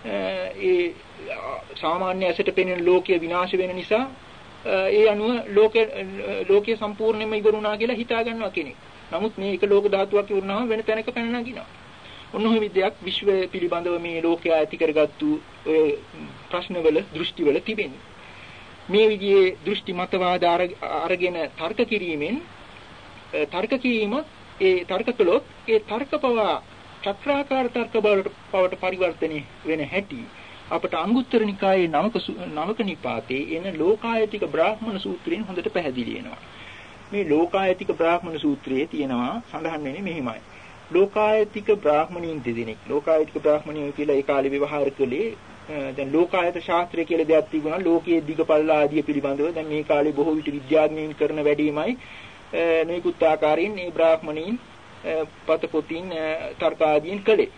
ඒ සාමාන්‍ය ඇසට පෙනෙන ලෝකය විනාශ වෙන නිසා ඒ අනුව ලෝක ලෝකයේ සම්පූර්ණයෙන්ම ඉවරුණා කියලා හිතා ගන්නවා කෙනෙක්. නමුත් මේ එක ලෝක ධාතුවක් ඉවරුනහම වෙන තැනක පැන නගිනවා. ඔන්න ඔය විද්‍යාවක් විශ්වය පිළිබඳව මේ ලෝකයා ඇති කරගත්තු ඔය ප්‍රශ්නවල දෘෂ්ටිවල තිබෙන්නේ. මේ විදිහේ දෘෂ්ටි මතවාද අරගෙන තර්ක කිරීමෙන් තර්ක කිරීම ඒ තර්ක කළොත් ඒ තර්ක පවා චක්‍රාකාර තර්ක බවට පරිවර්තනය වෙන හැටි අපට අංගුත්තර නිකායේ නවක නවක නිපාතේ එන ලෝකායතික බ්‍රාහ්මණ සූත්‍රයෙන් හොඳට පැහැදිලි වෙනවා. මේ ලෝකායතික බ්‍රාහ්මණ සූත්‍රයේ තියෙනවා සඳහන් වෙන්නේ මෙහිමයි. ලෝකායතික බ්‍රාහ්මණීන් දෙදෙනෙක් ලෝකායතික බ්‍රාහ්මණයෝ කියලා ඒ කාලේ ව්‍යවහාර කළේ දැන් ලෝකායත ශාස්ත්‍රය කියලා දෙයක් තිබුණා ලෝකයේ දිගපල්ල ආදී පිළිබඳව දැන් මේ කාලේ බොහෝ විට විද්‍යාඥයින් කරන වැඩිමයි නොයෙකුත් ආකාරයෙන් මේ බ්‍රාහ්මණීන් පත පොතින් තර්ක ආදීන් කළේ.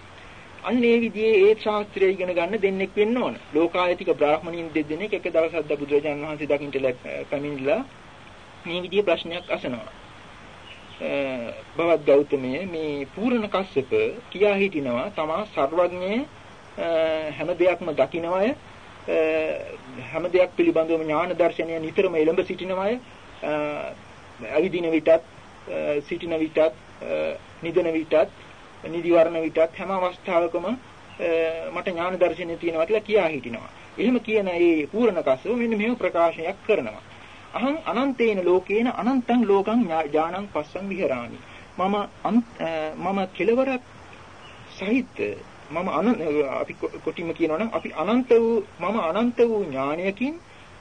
අන්න ඒ විදිහේ ඒ ශාස්ත්‍රය ඉගෙන ගන්න දෙන්නෙක් වෙන්න ඕන. ලෝකායතික බ්‍රාහ්මණයින් දෙදෙනෙක් එක දවසක් ද බුදුරජාණන් වහන්සේ දකින්නට පැමිණිලා මේ විදිහේ ප්‍රශ්නයක් අසනවා. බවත් ගෞතමයේ මේ පූර්ණ කස්සප කියා හිටිනවා තමා සර්වඥයේ හැම දෙයක්ම දකින්නවය හැම දෙයක් පිළිබඳව ඥාන දර්ශනය නිතරම එළඹ සිටිනවය අවිදින විටත් සිටින විටත් නිදන විටත් නිදිවරණ විටත් හැම අවස්ථාවකම මට ඥාන දර්ශනය තියෙනවා කියලා කියා හිටිනවා. එහෙම කියන ඒ පූර්ණ කස්සව මෙන්න මෙහෙම ප්‍රකාශනයක් කරනවා. අහං අනන්තේන ලෝකේන අනන්තං ලෝකං ඥානං පස්සං විහරාමි. මම මම කෙලවරක් සහිත මම අපි කොටිම කියනවා නම් අපි අනන්ත වූ මම අනන්ත වූ ඥානයකින්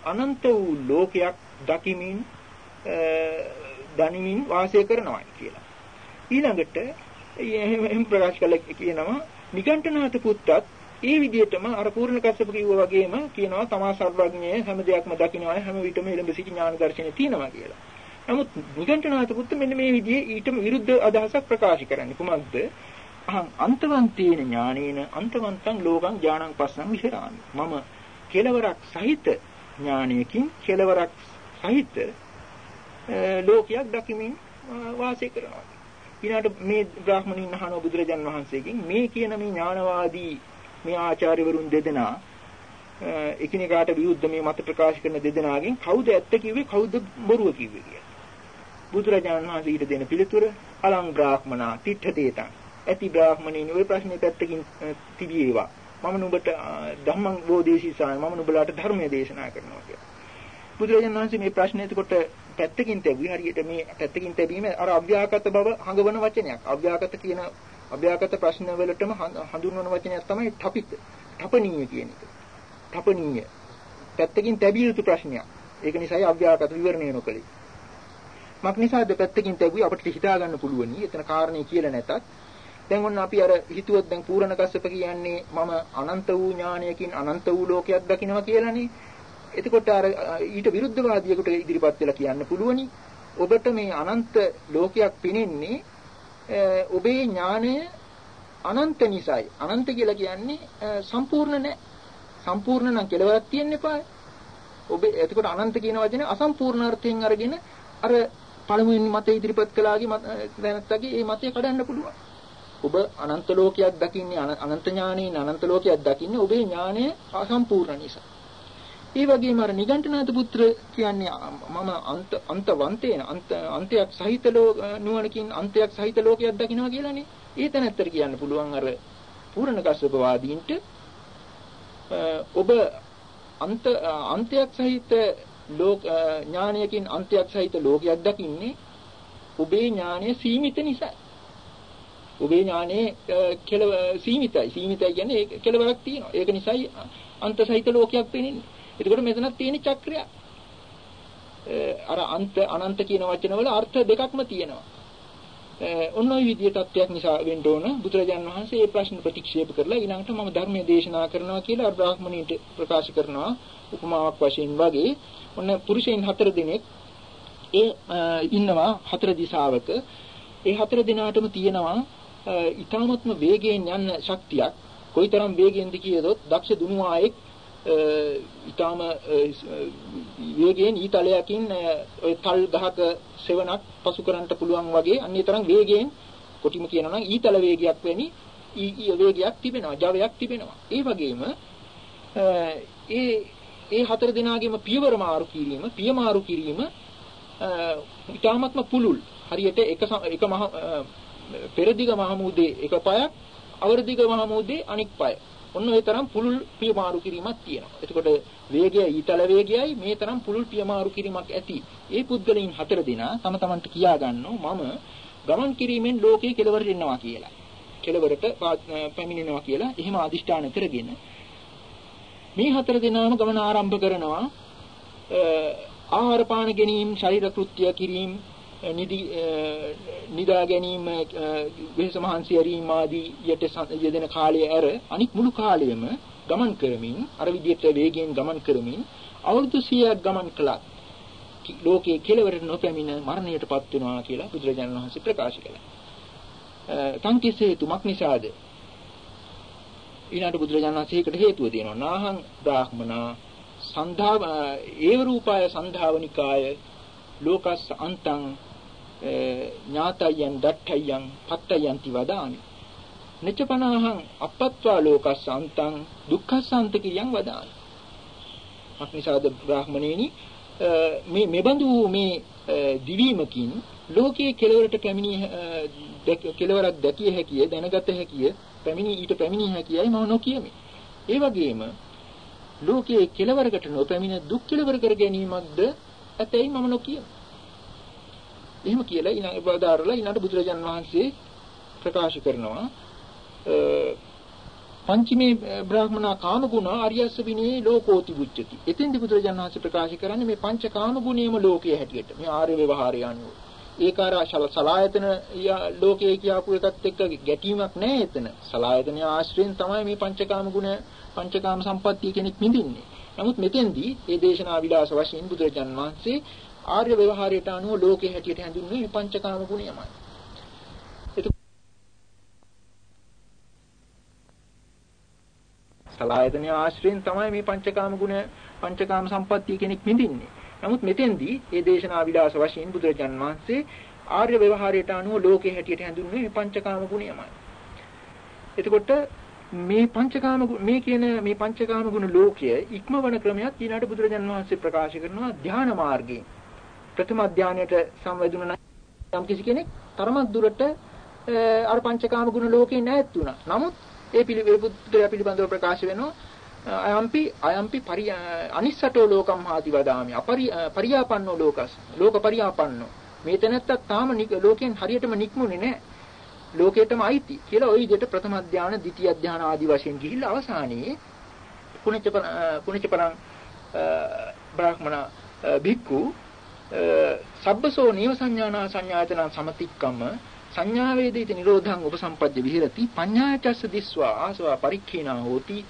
අනන්ත වූ ලෝකයක් දකිමින් දනිමින් වාසය කරනවා කියලා. ඊළඟට එහෙම ප්‍රකාශ කළ කියනවා නිගණ්ඨනාත පුත්තත් ඒ විදිහටම අර පූර්ණ කස්සප කිව්වා වගේම කියනවා තමා සර්වඥය හැම දෙයක්ම දකින්නවා හැම විටම එළඹ සිටි ඥාන දර්ශනය තියෙනවා කියලා. නමුත් නිගණ්ඨනාත පුත්ත මෙන්න මේ විදිහේ ඊටම විරුද්ධ අදහසක් ප්‍රකාශ කරන්නේ කුමක්ද? අහං අන්තවන්තේන ඥානේන අන්තවන්තං ලෝකං ඥානං පස්සං විහෙරාමි. මම කෙලවරක් සහිත ඥානයකින් කෙලවරක් සහිත ලෝකයක් දකිමින් වාසය කරනවා. ඊළාට මේ බ්‍රාහ්මණින් අහන බුදුරජාන් වහන්සේගෙන් මේ කියන මේ ඥානවාදී මේ ආචාර්යවරුන් දෙදෙනා එකිනෙකාට විරුද්ධ මේ මත ප්‍රකාශ කරන දෙදෙනාගෙන් කවුද ඇත්ත කිව්වේ කවුද බොරුව කිව්වේ කියලා. බුදුරජාණන් වහන්සේ ඊට දෙන පිළිතුර අලං බ්‍රාහ්මනා තිට්ඨතේතං. ඇති බ්‍රාහ්මණින් ওই ප්‍රශ්නේ පැත්තකින් තිබීවා. මම නුඹට ධම්මං බෝධිසීසාය මම නුඹලාට ධර්මයේ දේශනා කරනවා කියලා. බුදුරජාණන් වහන්සේ මේ ප්‍රශ්නේ එතකොට පැත්තකින් තැබුවේ හරියට මේ පැත්තකින් තැබීම අර අභ්‍යාකත බව හඟවන වචනයක්. අභ්‍යාකත කියන අභ්‍යාගත ප්‍රශ්න වලටම හඳුන්වන වචනයක් තමයි තපිත. තපනීය කියන එක. තපනීය. පැත්තකින් තැබිය යුතු ප්‍රශ්නයක්. ඒක නිසායි අභ්‍යාගත විවරණය නොකළේ. මක් නිසාද පැත්තකින් තැබුවේ අපිට හිතා ගන්න පුළුවනි. එතන කාරණේ කියලා නැතත් දැන් ඔන්න අපි අර හිතුවොත් දැන් පූර්ණ කස්සප කියන්නේ මම අනන්ත වූ ඥානයකින් අනන්ත වූ ලෝකයක් දකිනවා කියලානේ. එතකොට අර ඊට විරුද්ධවාදියෙකුට ඉදිරිපත් වෙලා කියන්න පුළුවනි. ඔබට මේ අනන්ත ලෝකයක් පිනින්නේ ඔබේ ඥානය අනන්ත නිසායි. අනන්ත කියලා කියන්නේ සම්පූර්ණ නැහැ. සම්පූර්ණ නම් කෙලවරක් තියෙන්න එපා. ඔබ එතකොට අනන්ත කියන වචනේ අසම්පූර්ණ අර්ථයෙන් අරගෙන අර පළමුවෙනි මතය ඉදිරිපත් කළාගේ දැනත්තගේ මේ මතය කඩන්න පුළුවන්. ඔබ අනන්ත ලෝකයක් දකින්නේ අනන්ත ඥානයෙන් අනන්ත ලෝකයක් දකින්නේ ඔබේ ඥානය අසම්පූර්ණ නිසා. ඒ වගේම අර නිගණ්ඨනාත පුත්‍ර කියන්නේ මම අන්ත අන්තවන්තේන අන්ත අන්තයක් සහිත නුවණකින් අන්තයක් සහිත ලෝකයක් දකින්නවා කියලානේ. ඒ තැනත්තර කියන්න පුළුවන් අර පූර්ණ කස්සප වාදීන්ට ඔබ අන්ත අන්තයක් සහිත ලෝක ඥානයකින් අන්තයක් සහිත ලෝකයක් දකින්නේ ඔබේ ඥානය සීමිත නිසා. ඔබේ ඥානයේ කෙලව සීමිතයි. සීමිතයි කියන්නේ කෙලවරක් තියෙනවා. ඒක නිසායි අන්ත සහිත ලෝකයක් පෙනෙන්නේ. එතකොට මෙතනක් තියෙන චක්‍රයක්. අර අන්ත අනන්ත කියන වචනවල අර්ථ දෙකක්ම තියෙනවා. ඔන්න ඔය විදිහේ තත්ත්වයක් නිසා වෙන්න ඕන. බුදුරජාන් වහන්සේ මේ ප්‍රශ්න ප්‍රතික්ෂේප කරලා ඊළඟට මම ධර්මයේ දේශනා කරනවා කියලා බ්‍රාහ්මණීන්ට ප්‍රකාශ කරනවා උපමාවක් වශයෙන් වගේ. ඔන්න පුරුෂයන් හතර දෙනෙක්. ඒ ඉන්නවා හතර දිශාවක. ඒ හතර දිනාටම තියෙනවා ඊ타මත්ම වේගයෙන් යන ශක්තියක්. කොයිතරම් වේගයෙන්ද කියදොත් දක්ෂ දුනුවායෙක් ඊටාම වේගයෙන් ඊතලයකින් ඔය තල් ගහක සෙවණක් පසු කරන්නට පුළුවන් වගේ අන්නේ තරම් වේගයෙන් කොටිම කියනවා නම් ඊතල වේගයක් වෙනි ඊ වේගයක් තිබෙනවා ජවයක් තිබෙනවා. ඒ වගේම ඒ ඒ හතර දිනාගෙම පියවර මාරු කිරීම පිය මාරු කිරීම ඊටාමත්ම පුළුල්. හරියට එක එක මහ පෙරදිග මහමුදේ එක පයක් අවරදිග මහමුදේ අනික් පය. ඔන්න ඔය තරම් පුළුල් පියමාරු කිරීමක් තියෙනවා. එතකොට වේගය ඊතල වේගයයි මේ තරම් පුළුල් පියමාරු කිරීමක් ඇති. ඒ පුද්ගලයන් හතර දෙනා තම තමන්ට කියා ගන්නවා මම ගමන් කිරීමෙන් ලෝකේ කෙලවරට එනවා කියලා. කෙලවරට පැමිණෙනවා කියලා එහෙම අදිෂ්ඨාන කරගෙන මේ හතර දෙනාම ගමන ආරම්භ කරනවා ආහාර පාන ගැනීම ශරීර කෘත්‍ය කිරීම නිදි නිදා ගැනීම වෙහස මහන්සි ඇරීම ආදී යට යෙදෙන කාලය ඇර අනික් මුළු කාලයම ගමන් කරමින් අර විදිහට වේගයෙන් ගමන් කරමින් අවුරුදු 100ක් ගමන් කළා. ලෝකයේ කෙලවරට නොපැමිණ මරණයටපත් වෙනවා කියලා බුදුරජාණන් වහන්සේ ප්‍රකාශ කළා. තංකිසේ තුමක් නිසාද? ඊළඟට බුදුරජාණන් වහන්සේ ඒකට හේතුව දෙනවා. නාහං බ්‍රාහ්මනා සන්ධාව ඒව රූපාය සන්ධාවනිකාය ලෝකස් අන්තං ඥාතයන් දට්ඨයන් පත්තයන්ති වදාමි නචපනහං අපත්වා ලෝකස්සන්තං දුක්ඛසන්ත කිරියන් වදාමි අක්නිසාද බ්‍රාහ්මණේනි? මේ මෙබඳු මේ දිවීමකින් ලෝකයේ කෙලවරට පැමිණි කෙලවරක් දැකිය හැකිය දැනගත හැකිය පැමිණි ඊට පැමිණිය හැකියයි මම නොකියමි. ඒ වගේම ලෝකයේ කෙලවරකට නොපැමිණ දුක් කෙලවර කර ගැනීමක්ද ඇතැයි මම නොකිය. එහෙම කියලා ඊළඟ බදාරලා ඊළඟ බුදුරජාන් වහන්සේ ප්‍රකාශ කරනවා පංචමේ බ්‍රාහ්මනා කාම ගුණ ආර්යස්ස විනේ ලෝකෝති බුද්ධති. එතෙන්දි බුදුරජාණන් වහන්සේ ප්‍රකාශ කරන්නේ මේ පංච කාම ගුණයම ලෝකයේ හැටියට. මේ ආර්ය ව්‍යවහාරය අනුව. ඒකාර සලායතන ලෝකයේ කියපු එකත් එක්ක ගැටීමක් නැහැ එතන. සලායතන ආශ්‍රයෙන් තමයි මේ පංචකාම ගුණ පංචකාම සම්පත්තිය කෙනෙක් මිදින්නේ. නමුත් මෙතෙන්දී මේ දේශනා විලාස වශයෙන් බුදුරජාණන් වහන්සේ ආර්ය ව්‍යවහාරයට අනුව ලෝකයේ හැටියට හැඳින්වන්නේ මේ පංචකාම ගුණයමයි. සලායතන ආශ්‍රයෙන් තමයි මේ පංචකාම ගුණ පංචකාම සම්පත්තිය කෙනෙක් මිදින්නේ. නමුත් මෙතෙන්දී මේ දේශනා විලාස වශයෙන් බුදුරජාන් වහන්සේ ආර්ය ව්‍යවහාරයට අනුව ලෝකයේ හැටියට හැඳින්වන්නේ මේ පංචකාම ගුණයමයි. එතකොට මේ පංචකාම මේ කියන මේ පංචකාම ගුණ ලෝකය ඉක්මවන ක්‍රමයක් ඊළාට බුදුරජාන් වහන්සේ ප්‍රකාශ කරනවා ධ්‍යාන මාර්ගයෙන්. ප්‍රථම ධානයට සම්වැදුණ නම් කිසි කෙනෙක් තරමක් දුරට අර පංචකාම ගුණ ලෝකේ නැත් වුණා. නමුත් ඒ පිළිවෙල පිළිබඳව ප්‍රකාශ වෙනවා අයම්පි අයම්පි අනිස්සටෝ ලෝකම් හාති වදාමි. අපරි පරියාපන්නෝ ලෝකස් ලෝක පරියාපන්නෝ. මේ තැනත්තක් තාම ලෝකෙන් හරියටම නික්මුනේ නැහැ. ලෝකයටම අයිති කියලා ওই විදිහට ප්‍රථම ධානය, ද්විතිය ධානය ආදී වශයෙන් ගිහිල්ලා අවසානයේ කුණිච්ච කුණිච්චපරං බ්‍රාහ්මණ භික්ඛු සබ්බසෝ නීව සංඥානා සංඥායතන සමතික්කම සංඥා වේදිත නිරෝධං උපසම්පජ්ජ විහෙරති පඤ්ඤායචස්ස දිස්වා ආසවා පරික්ඛේනා හෝති.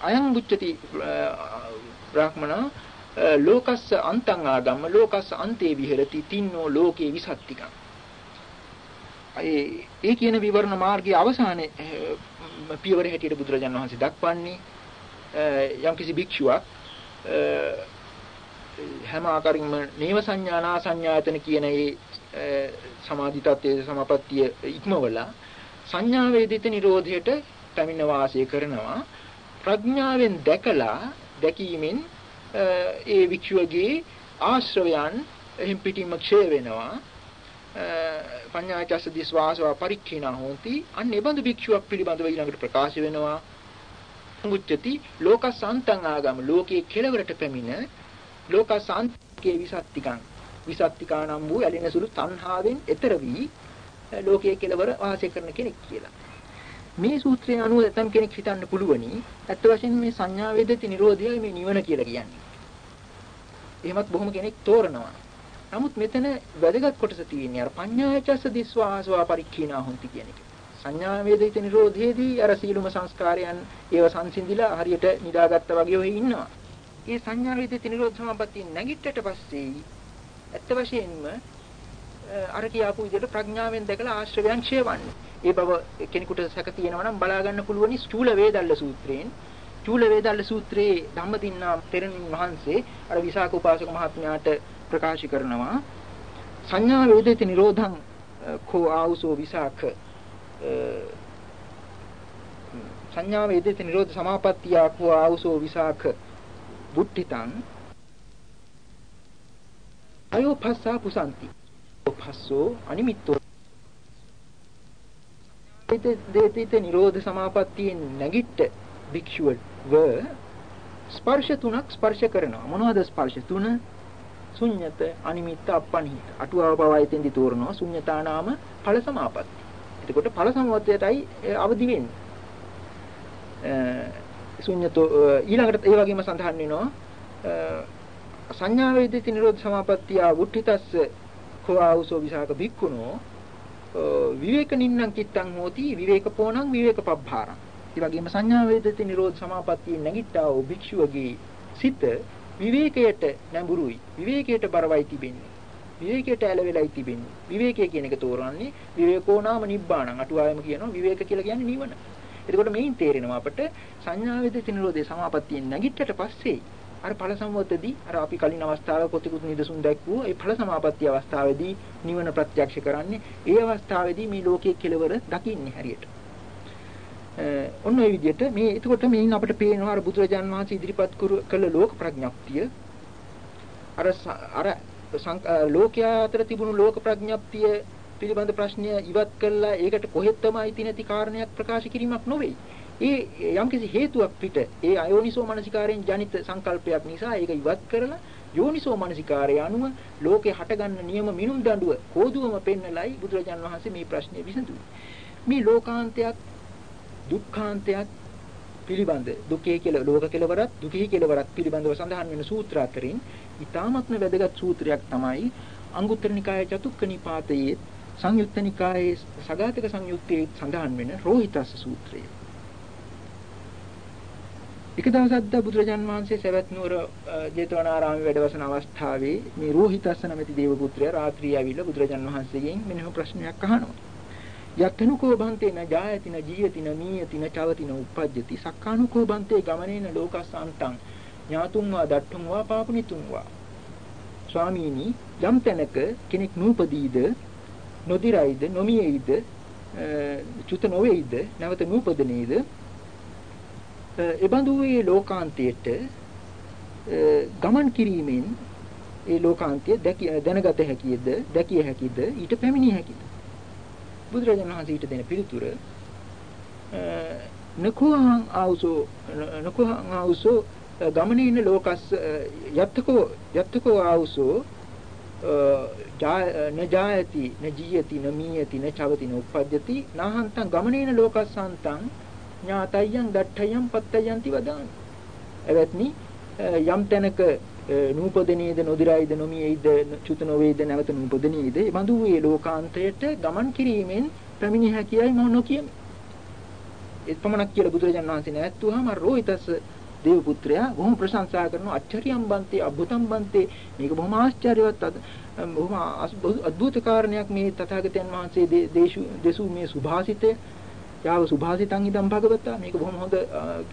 අයං බුච්චති බ්‍රාහ්මණ ලෝකස්ස අන්තං ආගම්ම ලෝකස්ස අන්තේ විහෙරති තින්නෝ ලෝකේ විසත්තිකං. ඒ ඒ කියන විවරණ මාර්ගයේ අවසානයේ පියවර හැටියට බුදුරජාණන් වහන්සේ දක්වන්නේ යම්කිසි භික්ෂුවක් හැම ආකාරින්ම නේව සංඥානා සංඥායතන කියන ඒ සමාධි තත්ත්වයේ සමාපත්තිය ඉක්මවලා සංඥා වේදිත නිරෝධයට පැමිණ වාසය කරනවා. ප්‍රඥාවෙන් දැකලා දැකීමෙන් ඒ වික්ෂුවගේ ආශ්‍රවයන් එහිම් පිටින්ම ක්ෂය වෙනවා. පඤ්ඤාචස්ස දිස්වාසව පරික්ඛිනා හොಂತಿ අන්න ඒ බඳු භික්ෂුවක් පිළිබඳව ඊළඟට ප්‍රකාශ වෙනවා. මුච්චති ලෝකසාන්තං ආගම ලෝකයේ කෙලවරට පැමිණ ලෝකසාන්තකේ විසත්තිකං විසත්තිකා නම් වූ ඇලෙන සුළු තණ්හාවෙන් එතර වී ලෝකයේ කෙලවර වාසය කරන කෙනෙක් කියලා මේ සූත්‍රය අනුව ඇතම් කෙනෙක් හිතන්න පුළුවනි ඇත්ත වශයෙන්ම මේ සංඥා වේදිත නිරෝධයයි මේ නිවන කියලා කියන්නේ. එහෙමත් බොහොම කෙනෙක් තෝරනවා. නමුත් මෙතන වැදගත් කොටස තියෙන්නේ අර පඤ්ඤායචස්ස දිස්වාසවා පරික්ඛීනා හොಂತಿ කියන එක. සංඥා වේදිත නිරෝධයේදී අර සීලුම සංස්කාරයන් ඒව සංසිඳිලා හරියට නිදාගත්තා වගේ ඔහි ඉන්නවා. ඒ සංඥා වේදිත නිරෝධ සමාපත්තිය නැගිට්ටට පස්සේ ඇත්ත වශයෙන්ම අර කියාපු විදිහට ප්‍රඥාවෙන් දැකලා ආශ්‍රවයන් ඡේවන්නේ. ඒ බව කෙනෙකුට සැක තියෙනවා නම් බලා ගන්න පුළුවනි ස්ථූල වේදල්ල සූත්‍රයෙන්. චූල වේදල්ල සූත්‍රයේ ධම්මදින්නා තෙරණින් වහන්සේ අර විසාක උපාසක මහත්මයාට ප්‍රකාශ කරනවා සංඥා වේදිත නිරෝධං කෝ ආවුසෝ විසාක සංඥා වේදිත නිරෝධ සමාපත්තිය කෝ ආවුසෝ විසාක බුද්ධිතං අයෝ භස්සා පුසන්ති. භස්සෝ අනිමිත්තෝ. දේතිත නිරෝධ සමාපත්තියෙන් නැගිට භික්ෂුවව ස්පර්ශ තුනක් ස්පර්ශ කරනවා. මොනවද ස්පර්ශ තුන? ශුන්්‍යත අනිමිත්ත අපනිහිත. අටුවාව පවා එතෙන්දි තෝරනවා. ශුන්්‍යතා නාම ඵල සමාපatti එතකොට ඵල සමවත්තයටයි අවදි වෙන්නේ. ශුන්්‍යතෝ ඊළඟට ඒ වගේම සඳහන් වෙනවා සංඥා වේදිත නිරෝධ සමාපත්තිය වුට්ඨිතස්ස කෝ ආවුසෝ විසාක භික්ඛුනෝ විවේක නින්නම් කිත්තං හෝති විවේක පෝණං විවේක පබ්බාරං. ඒ වගේම සංඥා වේදිත නිරෝධ සමාපත්තිය නැගිට්ටා වූ භික්ෂුවගේ සිත විවේකයට නැඹුරුයි. විවේකයට බරවයි තිබෙන්නේ. විවේකයට ඇලවෙලයි තිබෙන්නේ. විවේකය කියන එක තෝරන්නේ විවේකෝ නාම නිබ්බාණං. අටුවාවෙම කියනවා විවේක කියලා කියන්නේ නිවන. එතකොට මේන් තේරෙනවා අපට සංඥා වේදිත නිරෝධේ සමාපත්තියෙන් නැගිට්ටට පස්සේ අර ඵල සම්වතදී අර අපි කලින් අවස්ථාවක කොතිකුත් නිදසුන් දැක්වූ ඒ ඵල සමාපatti අවස්ථාවේදී නිවන ප්‍රත්‍යක්ෂ කරන්නේ ඒ අවස්ථාවේදී මේ ලෝකයේ කෙලවර දකින්නේ හැරියට. ඔන්න ඔය විදිහට මේ එතකොට මේන් අපිට පේනවා අර බුදුරජාන් වහන්සේ ඉදිරිපත් කළ ලෝක ප්‍රඥප්තිය අර අර ලෝකයා අතර තිබුණු ලෝක ප්‍රඥප්තිය පිළිබඳ ප්‍රශ්නය ඉවත් කළා ඒකට කොහෙත්ම අයිති නැති කාරණයක් ප්‍රකාශ කිරීමක් නොවේ. ඒ යම්කිසි හේතුවක් පිට ඒ අයෝනිසෝ මනසිකාරයෙන් ජනිත සංකල්පයක් නිසා ඒක ඉවත් කරලා යෝනිසෝ මනසිකාරය අනුව ලෝකේ හටගන්න නියම මිනුම් දඬුව කෝදුවම පෙන්නලයි බුදුරජාන් වහන්සේ මේ ප්‍රශ්නේ විසඳුවේ. මේ ලෝකාන්තයක් දුක්ඛාන්තයක් පිළිබඳ දුකේ කියලා ලෝක කෙලවරත් දුකෙහි කෙලවරත් පිළිබඳව සඳහන් වෙන සූත්‍ර අතරින් ඊ타මත්ම වැදගත් සූත්‍රයක් තමයි අංගුත්තර නිකායේ චතුක්ක නිපාතයේ සංයුත්ත නිකායේ සගාතක සංයුත්තේ සඳහන් වෙන රෝහිතස්ස සූත්‍රය. එක දවසක් බුදුරජාන් වහන්සේ සවැත් නුවර ජේතවනාරාමයේ වැඩවසන අවස්ථාවේ මේ රෝහිතස්ස නැමැති දේව පුත්‍රයා රාත්‍රියේ ඇවිල්ලා බුදුරජාන් වහන්සේගෙන් මෙන්න ප්‍රශ්නයක් අහනවා. යත්තනුකෝ බන්තේ න ජායති න ජීයති න මීයති න චවති න උප්පජ්ජති සක්කානුකෝ බන්තේ ගමනේන ලෝකස්සන්තං ඥාතුන් වා දට්ඨුන් වා පාපුනිතුන් වා ස්වාමීනි යම් තැනක කෙනෙක් නූපදීද නොදිරයිද නොමියයිද චුත නොවේයිද නැවත නූපදනේද? එබඳු ඒ ලෝකාන්තයට ගමන් කිරීමෙන් ඒ ලෝකාන්තය දැනගත හැකියද දැකිය හැකිද ඊට පැමිණිය හැකිද? බුදුරජාණන් වහන්සේ ඊට දෙන පිළිතුර නකුහං ආවුසෝ නකුහං ආවුසෝ ගමනේ ඉන්න ලෝකස් යත්තකෝ යත්තකෝ ආවුසෝ නජායති නජීයති නමීයති නචවති නඋප්පජ්ජති නාහන්තං ගමනේන ලෝකස්සන්තං ඥාතයන් දට්ඨයන් පත්තයන්ති වදාන එවත්නි යම් තැනක නූපදනේද නොදිරයිද නොමියේද චුත නොවේද නැවත නූපදනේද ඒ බඳු වේ ලෝකාන්තයට ගමන් කිරීමෙන් පැමිණිය හැකියයි මම නොකියමි. ඒ පමණක් කියලා බුදුරජාණන් වහන්සේ නැත්තුවාම රෝහිතස් දේව පුත්‍රයා බොහොම ප්‍රශංසා කරනවා. අච්චරියම් බන්තේ අබ්බුතම් බන්තේ මේක බොහොම ආශ්චර්යවත් බොහොම අద్భుත කාරණයක් මේ තථාගතයන් වහන්සේ දේශු මේ සුභාසිතය. යාව සුභාසිතං ඉදම් භගවතා. මේක බොහොම හොඳ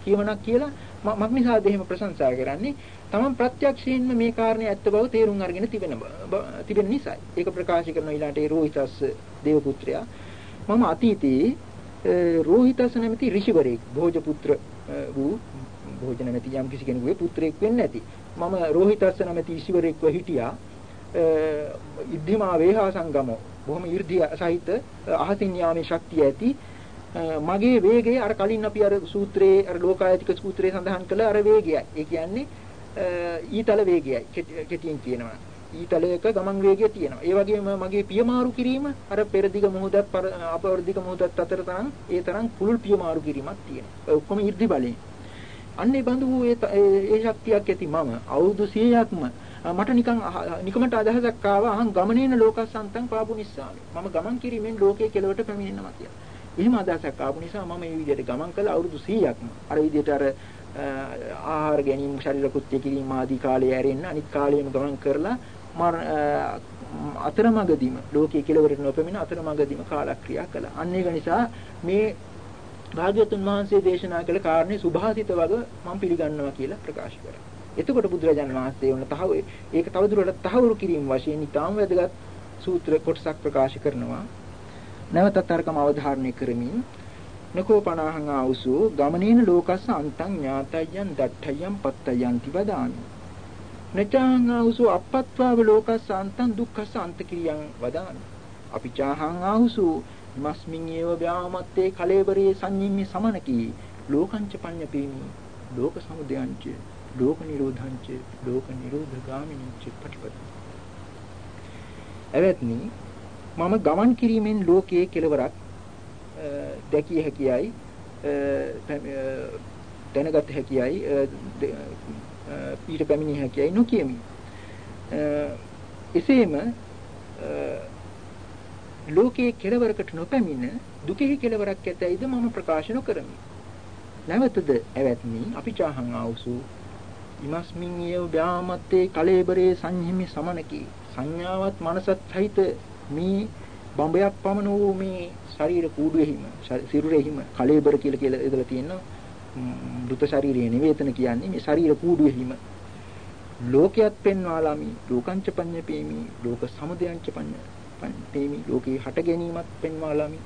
කියවනක් කියලා මම නිසා දෙහිම ප්‍රශංසා කරන්නේ? තමන් ප්‍රත්‍යක්ෂයෙන්ම මේ කාරණේ ඇත්ත බව තේරුම් අරගෙන තිබෙන තිබෙන නිසා ඒක ප්‍රකාශ කරන ඊළාට ඒ රෝහිතස් දේව පුත්‍රයා මම අතීතයේ රෝහිතස් නැමැති ඍෂිවරයෙක් භෝජ පුත්‍ර වූ භෝජන නැති යම් කිසි කෙනෙකුගේ පුත්‍රයෙක් වෙන්න ඇති. මම රෝහිතස්ස නැමැති ඉසිවරෙක්ව හිටියා. ඉද්ධිමා වේහා සංගම බොහොම 이르දිය සහිත අහසින් යාමේ ශක්තිය ඇති මගේ වේගය අර කලින් අපි අර සූත්‍රයේ අර ලෝකායතික සූත්‍රයේ සඳහන් කළ අර වේගයයි. ඒ කියන්නේ ඊතල වේගයයි. කෙටියෙන් කියනවා. ඊතලයක ගමන් වේගය තියෙනවා. ඒ වගේම මගේ පියමාරු කිරීම අර පෙරදිග මොහොතත් අපවර්ධික මොහොතත් අතර තරම් ඒ තරම් පුළුල් පියමාරු කිරීමක් තියෙනවා. ඔක්කොම 이르දි බලයෙන්. අන්නේ බඳු ඒ ඒ ශක්තියක් ඇති මම අවුරුදු 100ක්ම මට නිකන් නිකමට අදහසක් ආවා අහං ගමනේන ලෝකසන්තං පාපු නිස්සාමි. මම ගමන් කිරීමෙන් ලෝකයේ කෙලවට පැමිණෙනවා කියලා. එහෙම අදහසක් ආපු නිසා මම මේ විදිහට ගමන් කළා අවුරුදු 100ක්ම. අර විදිහට අර ආහාර ගැනීම ශරීර කෘත්‍ය කිරීම ආදී කාලේ ඇරෙන්න අනිත් කාලෙම ගමන් කරලා අතරමඟදීම ලෝකයේ කෙලවරට නොපෙමින අතරමඟදීම කාලක්‍රියා කළා. අන්න ඒක නිසා මේ භාග්‍යවතුන් වහන්සේ දේශනා කළ කාරණේ සුභාසිත වග මම පිළිගන්නවා කියලා ප්‍රකාශ කරා. එතකොට බුදුරජාණන් වහන්සේ වුණ තහව ඒක තවදුරටත් තහවුරු කිරීම වශයෙන් ඊටාම් වැදගත් සූත්‍ර කොටසක් ප්‍රකාශ කරනවා. නැවතත් අරකම අවධාරණය කරමින් නකෝ පනාහං ආවුසු ගමනේන ලෝකස්ස අන්තං ඥාතයන් දට්ඨයන් පත්තයන් තිවදාමි නචාං ආවුසු අපත්වාව ලෝකස්ස අන්තං දුක්ඛස්ස අන්තකිරියං වදාමි අපි චාහං ආවුසු මස්මින් ඒව ව්‍යාමත්තේ කලේබරේ සංඤිම්මි සමනකි ලෝකංච පඤ්ඤපේමි ලෝක සමුදයංච ලෝක නිරෝධංච ලෝක නිරෝධගාමිනීච පටිපදි එවත්නි මම ගමන් කිරීමෙන් ලෝකයේ කෙලවරක් දැකිය හැකියයි දැනගත හැකියයි ඊට පැමිණිය හැකියයි නොකියමි. එසේම ලෝකයේ කෙලවරකට නොපැමිණ දුකෙහි කෙලවරක් ඇතැයිද මම ප්‍රකාශ නොකරමි. නැවතද ඇවැත්නි අපි චාහං ආවුසු. ඉමස්මින් යේ ව්‍යාමත්තේ කලේබරේ සංහිමි සමනකි. සංඥාවත් මනසත් සහිත මේ. බඹයක් පමණ වූ මේ. ශරීර කූඩුවේහිම සිරුරේහිම කලෙබර කියලා කියලා ඉදලා තියෙනවා. මෘත ශරීරය නෙවෙතන කියන්නේ. මේ ශරීර කූඩුවේහිම. ලෝකයක් පෙන්වාලාමි ලෝකංච පඤ්ඤපේමි. ලෝක සමුදයංච පඤ්ඤපේමි ලෝකේ හට ගැනීමත් පෙන්වාලාමි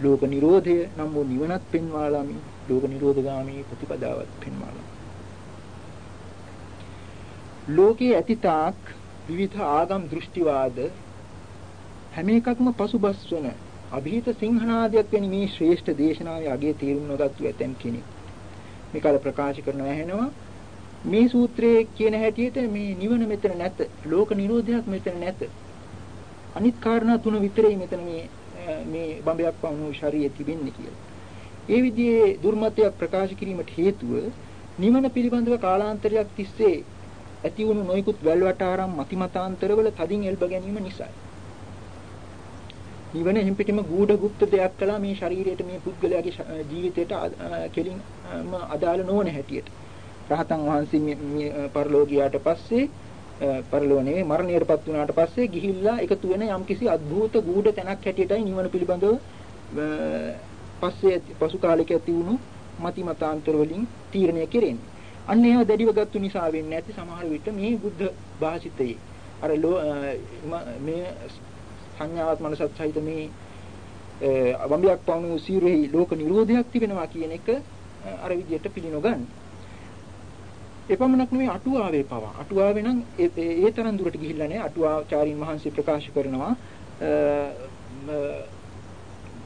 ලෝක නිරෝධය නම් වූ නිවනත් පෙන්වාලාමි ලෝක නිරෝධගාමී ප්‍රතිපදාවත් පෙන්වාලාමි ලෝකේ ඇතිතාක් විවිධ ආගම් දෘෂ්ටිවාද හැම එකක්ම පසුබස් වන અભීත සිංහනාදයක් වැනි මේ ශ්‍රේෂ්ඨ දේශනාවේ අගය තේරුම් නොගත්තු ඇතැම් කෙනෙක්. මේක අද ප්‍රකාශ කරනවා ඇහෙනවා මේ සූත්‍රයේ කියන හැටියට මේ නිවන මෙතන නැත. ලෝක නිරෝධයක් මෙතන නැත. අනිත් කාරණා තුන විතරයි මෙතන මේ මේ බඹයක් වුණු ශරීරයේ තිබෙන්නේ කියලා. ඒ විදිහේ දුර්මතයක් ප්‍රකාශ කිරීමට හේතුව නිවන පිළිබඳව කාලාන්තරයක් තිස්සේ ඇති වුණු නොයෙකුත් වැල්වටාරම් මතිමතාන්තරවල තදින් එල්බ ගැනීම නිසායි. නිවන එහෙම් පිටිම ගූඪගුප්ත දෙයක් කළා මේ ශරීරයට මේ පුද්ගලයාගේ ජීවිතයට කෙලින්ම අදාළ නොවන හැටියට. රහතන් වහන්සේ මේ පරිලෝකියාට පස්සේ පරලෝ නෙවෙයි මරණයටපත් වුණාට පස්සේ ගිහිල්ලා එකතු වෙන යම්කිසි අద్භූත ගූඪ තැනක් හැටියටයි නිවන පිළිබඳව පස්සේ පසු කාලයක ඇති වුණු මති මතාන්තර වලින් තීරණය කෙරෙන්නේ. අන්න ඒව දැඩිව ගත්තු නිසා වෙන්නේ නැති සමහර විට මේ බුද්ධ භාෂිතයේ අර මේ සංඥාවත් මනසත් සහිත මේ වම්බියක් පවණු සීරෙහි ලෝක නිරෝධයක් තිබෙනවා කියන එක අර විදියට පිළිනොගන්න. එපමණක් නෙවෙයි අටුවාවේ පවා. අටුවාවේ නම් ඒ තරම් දුරට ගිහිල්ලා නැහැ. අටුවාචාරින් වහන්සේ ප්‍රකාශ කරනවා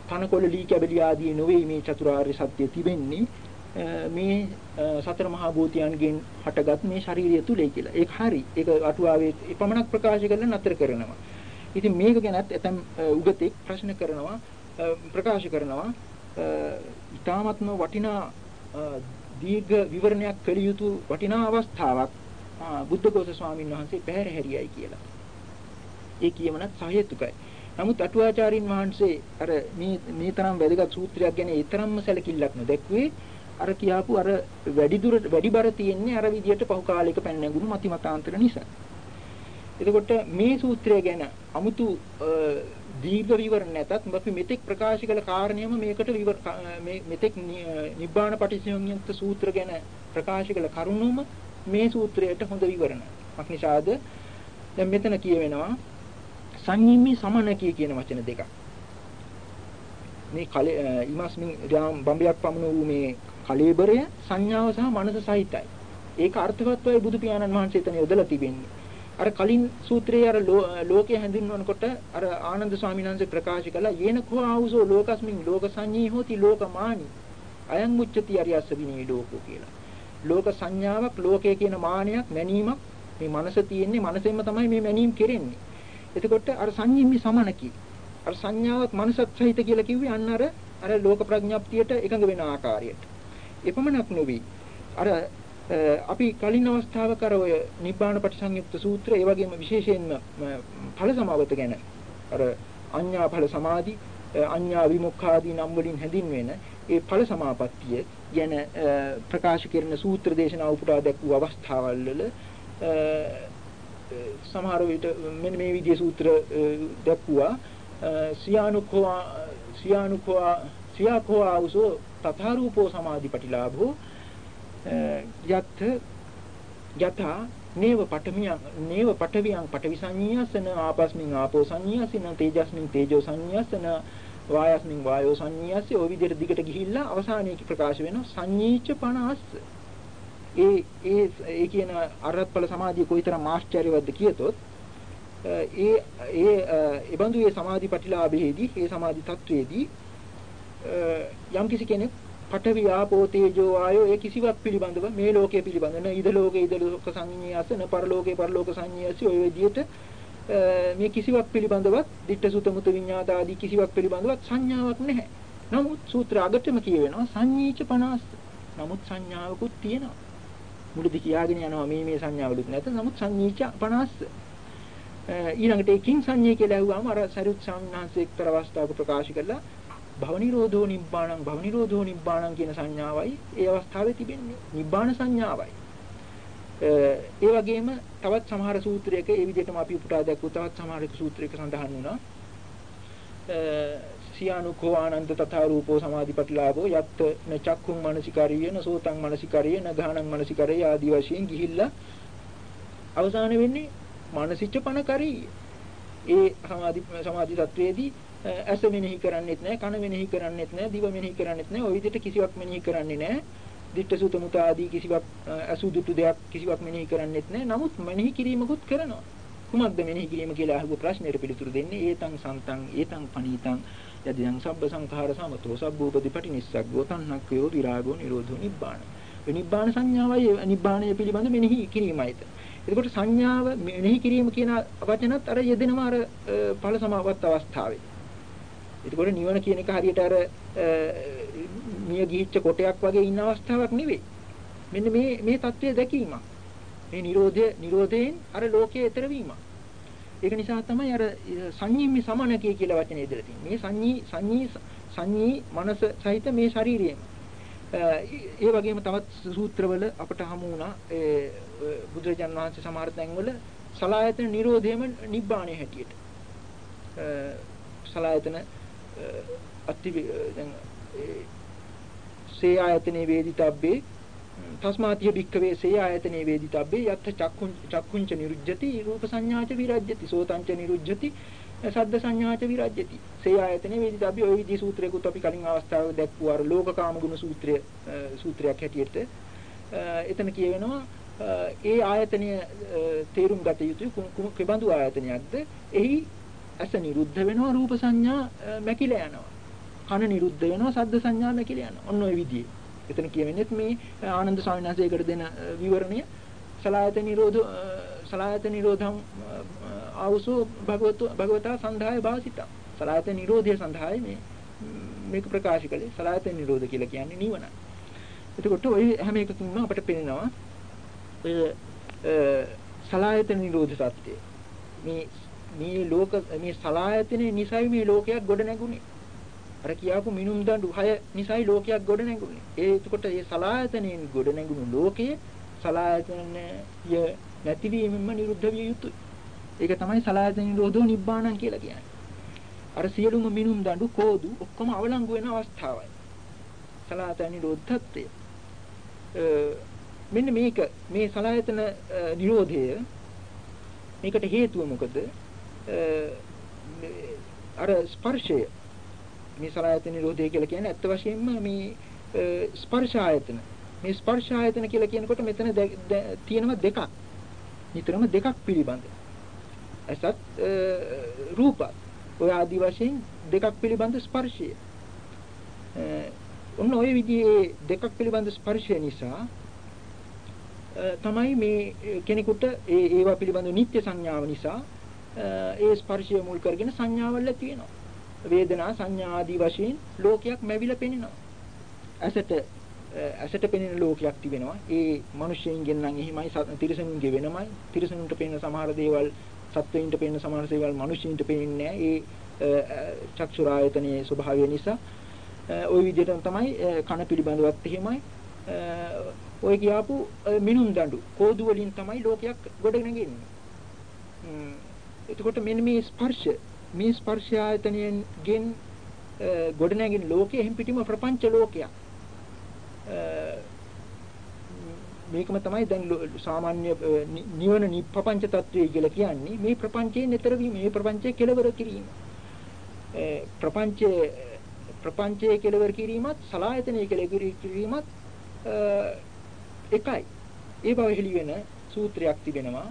තනකොළ ලී කැබලි ආදී නොවේ මේ චතුරාර්ය සත්‍ය තිබෙන්නේ මේ සතර මහා භූතයන්ගෙන් හටගත් මේ ශාරීරිය තුලයි කියලා. ඒක හරි. ඒක අටුවාවේ එපමණක් ප්‍රකාශ කරලා නතර කරනවා. ඉතින් මේක ගැනත් ඇතම් උගතෙක් ප්‍රශ්න කරනවා ප්‍රකාශ කරනවා ඊ타මත්ම වටිනා දීර්ඝ විවරණයක් කළ යුතු වටිනා අවස්ථාවක් බුද්ධඝෝෂ ස්වාමීන් වහන්සේ පැහැර හැරියයි කියලා. ඒ කියමනත් සහේතුකයි. නමුත් අටුවාචාරින් වහන්සේ අර මේ මේ තරම් වැදගත් සූත්‍රයක් ගැන ඒ තරම්ම සැලකිල්ලක් නොදැක්ුවේ අර කියාපු අර වැඩි දුර වැඩි බර තියෙන්නේ අර විදියට පහු කාලයක පැන නැගුණු මති මතාන්තර නිසා. එතකොට මේ සූත්‍රය ගැන 아무තු දීර්ඝ විවරණ නැතත් අපි මෙතෙක් ප්‍රකාශ කළ කාරණේම මේකට විවර මේ මෙතෙක් නිබ්බාන පටිච්චසමුප්පාද සූත්‍ර ගැන ප්‍රකාශ කළ කරුණුම මේ සූත්‍රයට හොඳ විවරණ. මක්නිසාද දැන් මෙතන කියවෙනවා සංයීමි සමනකී කියන වචන දෙකක්. මේ කල ඉමස්මින් බම්බයක් පමණ වූ මේ කලීබරය සංඥාව සහ මනස සහිතයි. ඒක අර්ථවත්වයි බුදු පියාණන් වහන්සේ එතන යොදලා තිබෙන්නේ. අර කලින් සූත්‍රයේ අර ලෝකයේ හැඳින්වනකොට අර ආනන්ද ස්වාමීන් වහන්සේ ප්‍රකාශ කළා යේන කෝ ආවුසෝ ලෝකස්මින් ලෝක සංඤී හෝති ලෝකමානි අයං මුච්චති අරියස්ස විනී ලෝකෝ කියලා. ලෝක සංඥාවක් ලෝකයේ කියන මානයක් මැනීමක් මේ මනස තියෙන්නේ මනසෙන්ම තමයි මේ මැනීම කෙරෙන්නේ. එතකොට අර සංඤිම්මි සමනකි. අර සංඥාවක් මනසත් සහිත කියලා කිව්වේ අන්න අර අර ලෝක ප්‍රඥාප්තියට එකඟ වෙන ආකාරයට. එපමණක් නොවේ. අර අපි කලින් අවස්ථාවක අර ඔය නිබ්බාන පටිසංයුක්ත සූත්‍රය ඒ වගේම විශේෂයෙන්ම ඵල සමාවත ගැන අර අඤ්ඤා ඵල සමාධි අඤ්ඤා විමුක්ඛාදී නම් වලින් හැඳින්වෙන ඒ ඵල සමාපත්තිය ගැන ප්‍රකාශ කරන සූත්‍ර දේශනා උපුටා දැක්වූ අවස්ථාවල් වල සමහර විට මෙන්න මේ විදිහේ සූත්‍ර දැක්වුවා. සියානුකෝ සියානුකෝ සියාකෝ ආවසෝ තථාරූපෝ සමාධිපටිලාභෝ යත් යතා නේව පඨමියං නේව පඨවියං පඨවි සංඤ්ඤාසන ආපස්මින් ආපෝ සංඤ්ඤාසින තේජස්මින් තේජෝ සංඤ්ඤාසන වායස්මින් වායෝ සංඤ්ඤාසය ඔය විදිහට දිගට ගිහිල්ලා අවසානයේ ප්‍රකාශ වෙනවා සංඤීච්ච 50 ඒ ඒ ඒ කියන අරහත්ඵල සමාධිය කොයිතරම් ආශ්චර්යවත්ද කියතොත් ඒ ඒ ඒබඳු ඒ සමාධි ප්‍රතිලාභයේදී ඒ සමාධි තත්වයේදී යම් කිසි කෙනෙක් පඨවි ආපෝ තේජෝ ආයෝ ඒ කිසිවක් පිළිබඳව මේ ලෝකයේ පිළිබඳව න ඉද ලෝකේ ඉද ලෝක සංඤ්ඤාස න පරලෝකේ පරලෝක සංඤ්ඤාසි ඔය විදිහට මේ කිසිවක් පිළිබඳවත් ditta sutta muta විඤ්ඤාත ආදී කිසිවක් පිළිබඳවත් සංඥාවක් නැහැ. නමුත් සූත්‍ර අගටම කියවෙනවා සංඤීච 50. නමුත් සංඥාවකුත් තියෙනවා. මුලදී කියාගෙන යනවා මේ මේ සංඥාවලුත් නැත. නමුත් සංඤීච 50. ඊළඟට ඒකින් සංඤේ කියලා ඇහුවාම අර සරියුත් ස්වාමීන් වහන්සේ එක්තර අවස්ථාවක ප්‍රකාශ කළා භව නිරෝධෝ නිබ්බාණං භව නිරෝධෝ නිබ්බාණං කියන සංඥාවයි ඒ අවස්ථාවේ තිබෙන්නේ. නිබ්බාණ සංඥාවයි. ඒ වගේම තවත් සමහර සූත්‍රයක ඒ විදිහටම අපි උපුටා දැක්වූ තවත් සමහර සූත්‍රයක සඳහන් වුණා. සියානුකෝ ආනන්ද තථා රූපෝ සමාධිපටිලාභෝ යත් න චක්කුම් මනසිකාරිය න සෝතං මනසිකාරිය න ගානං මනසිකාරිය ආදී වශයෙන් ගිහිල්ලා අවසාන වෙන්නේ මානසිච්ච පණකරී ඒ සමාධි සමාධි තත්වයේදී ඇස මෙනෙහි කරන්නෙත් නැහැ කන මෙනෙහි කරන්නෙත් නැහැ දිව මෙනෙහි කරන්නෙත් නැහැ ওই විදිහට කිසිවක් මෙනෙහි කරන්නේ නැහැ දිට්ඨ සුත මුත ආදී කිසිවක් අසුදුටු දෙයක් කිසිවක් මෙනෙහි කරන්නෙත් නැහැ නමුත් මෙනෙහි කිරීමකුත් කරනවා. කුමක්ද මෙනෙහි කිරීම කියලා අහපු ප්‍රශ්නෙට පිළිතුරු දෙන්නේ ඒතං සන්තං ඒතං පනීතං. යදිදං සබ්බ සංඛාර සමතෝ සබ්බෝපදීපටි නිස්සග්ගෝ තණ්හක්ඛයෝ විරාගෝ නිරෝධෝ නිබ්බාන. නිබ්බාන සංඥාවයි නිබ්බාණය පිළිබඳ මෙනෙහි කිරීමයිද. එතකොට සංඥාව මෙනෙහි කිරීම කියන වචනත් අර යෙදෙනවා අර ඵල සමාවත් අවස්ථාවේ. එතකොට නිවන කියන එක හරියට අර මිය ගිහිච්ච කොටයක් වගේ ඉන්න අවස්ථාවක් නෙවෙයි. මෙන්න මේ මේ தත්ත්වය දැකීමක්. මේ Nirodha Nirodhen අර ලෝකයේ ඈතර වීමක්. ඒක නිසා තමයි අර සංඤීම්මි සමනකය කියලා වචනේ ඉදලා තියෙන්නේ. මේ සංඤී සංඤී සංඤී මනස සහිත මේ ශරීරයම. ඒ වගේම තවත් සූත්‍රවල අපට හමු වුණා ඒ බුදුරජාන් වහන්සේ සමහර තැන්වල සලායතන නිරෝධයම නිබ්බාණය හැටියට. සලායතන අත්ති දැන් සේ ආයතනේ වේදිතබ්බේ තස්මාතිය භික්කවේ සේ ආයතනේ වේදිතබ්බේ යත්ථ චක්කුං චක්කුංච නිරුජ්ජති රූප සංඥාච විරජ්ජති සෝතංච නිරුජ්ජති සද්ද සංඥාච විරජ්ජති. සේ ආයතනේ වේදිතබ්බේ ওই විදි සූත්‍රයකුත් අපි කලින් අවස්ථාවක දැක්වුව අර ලෝකකාම ගුණ සූත්‍රය සූත්‍රයක් හැටියට. එතන කියවෙනවා ඒ ආයතනය තේරුම් ගත යුතු කෙබඳු ආයතනයක්ද? එහි ඇස නිරුද්ධ වෙනවා රූප සංඥා මැකිලා යනවා. කන නිරුද්ධ වෙනවා සද්ද සංඥා මැකිලා යනවා. ඔන්න ඔය විදිහේ එතන කියවෙන්නේ මේ ආනන්ද ස්වාමීන් වහන්සේකට දෙන විවරණය. සලායත නිරෝධ සලායත නිරෝධම් ආවසෝ භගවතු භගවතා සන්ධාය වාසිතා සලායත නිරෝධය සඳහායි මේ. මේක ප්‍රකාශ කළේ සලායත නිරෝධ කියලා කියන්නේ නිවනයි. එතකොට ওই හැම එකකින්ම අපිට පේනවා ඔය සලායත නිරෝධ සත්‍යය. මේ මේ ලෝක මේ සලායතනේ නිසයි මේ ලෝකයක් ගොඩ නැගුණේ. අර කියාපු මිනුම් දඬු හය නිසයි ලෝකයක් ගොඩ නැගුණේ. ඒ එතකොට මේ සලායතනෙන් ගොඩ නැගුණු ලෝකයේ සලායතනය නැතිවීමෙන්ම නිරුද්ධ විය යුතුයි. ඒක තමයි සලායතන නිරෝධෝ නිබ්බාණං කියලා කියන්නේ. අර සියලුම මිනුම් දඬු කෝදු ඔක්කොම අවලංගු වෙන අවස්ථාවයි. සලායතන නිරෝධත්වය. මෙන්න මේක මේ සලායතන නිරෝධය මේකට හේතුව මොකද? අර ස්පර්ශය මේ සලආයතන නිරෝධය කියලා කියන්නේ ඇත්ත වශයෙන්ම මේ ස්පර්ශ ආයතන. මේ ස්පර්ශ ආයතන කියලා කියනකොට මෙතන තියෙනවා දෙකක්. නිතරම දෙකක් පිළිබඳ. ඇසත් රූපත්. ඔය ආදි වශයෙන් දෙකක් පිළිබඳ ස්පර්ශය. ඔන්න ඔය විදිහේ දෙකක් පිළිබඳ ස්පර්ශය නිසා තමයි මේ කෙනෙකුට ඒ ඒවා පිළිබඳ නිත්‍ය සංඥාව නිසා ඒ ස්පර්ශය මුල් කරගෙන සංඥාවල් ඇති වෙනවා. වේදනා සංඥා ආදී වශයෙන් ලෝකයක් මැවිලා පෙනෙනවා. ඇසට ඇසට පෙනෙන ලෝකයක් තිබෙනවා. ඒ මිනිස්සුන්ගෙන් නම් එහෙමයි තිරිසනුන්ගේ වෙනමයි. තිරිසනුන්ට පෙනෙන සමහර දේවල් සත්වයින්ට පෙනෙන සමහර දේවල් මිනිස්සුන්ට පෙනෙන්නේ නැහැ. ඒ චක්ෂුරායතනයේ ස්වභාවය නිසා ওই විදිහටම තමයි කන පිළිබඳවත් එහෙමයි. ඔය කියාපු මිනුම් දඬු කෝදු වලින් තමයි ලෝකයක් ගොඩනගන්නේ. එතකොට මෙන්න මේ ස්පර්ශ මේ ස්පර්ශ ආයතනයෙන් ගෙන් ගොඩනැගෙන ලෝකයේ හිම් පිටිම ප්‍රපංච ලෝකයක්. මේකම තමයි දැන් සාමාන්‍ය නිවන නිප්පංච තත්වයේ කියලා කියන්නේ මේ ප්‍රපංචයෙන් ඈතර වීම මේ ප්‍රපංචයේ කෙලවර කිරීම. ප්‍රපංචයේ ප්‍රපංචයේ කෙලවර කිරීමත් සලායතනයේ කෙලවර කිරීමත් එකයි. ඒ බව හෙළි වෙන සූත්‍රයක් තිබෙනවා.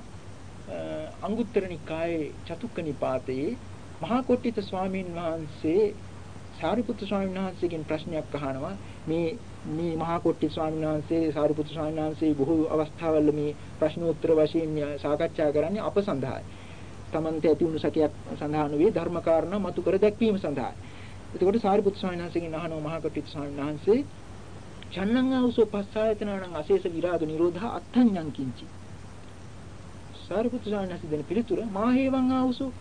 අංගුත්තර නිකායේ චතුක්ක නිපාතයේ මහා කොට්ටිත ස්වාමීන් වහන්සේ සාරිපුත්තු ස්වාමීන් වහන්සේගෙන් ප්‍රශ්නයක් අහනවා මේ මේ මහා කොට්ටිත ස්වාමීන් වහන්සේ සාරිපුත්තු ස්වාමීන් වහන්සේ බොහෝ අවස්ථාවල මේ ප්‍රශ්නෝත්තර වශයෙන් සාකච්ඡා කරන්නේ අප සඳහායි. තමන්ට ඇති වුණු සැකයක් සඳහා නෙවෙයි ධර්ම කාරණා මතු කර දැක්වීම සඳහායි. එතකොට සාරිපුත්තු ස්වාමීන් වහන්සේගෙන් අහනවා මහා කොට්ටිත ස්වාමීන් වහන්සේ චන්නං ආවසෝ පස්සායතනං අශේෂ විරාග නිරෝධා අත්ථඤ්ඤං කිංචි. සාරිපුත්තු ස්වාමීන් වහන්සේ දෙන පිළිතුර මාහේවං ආවසෝ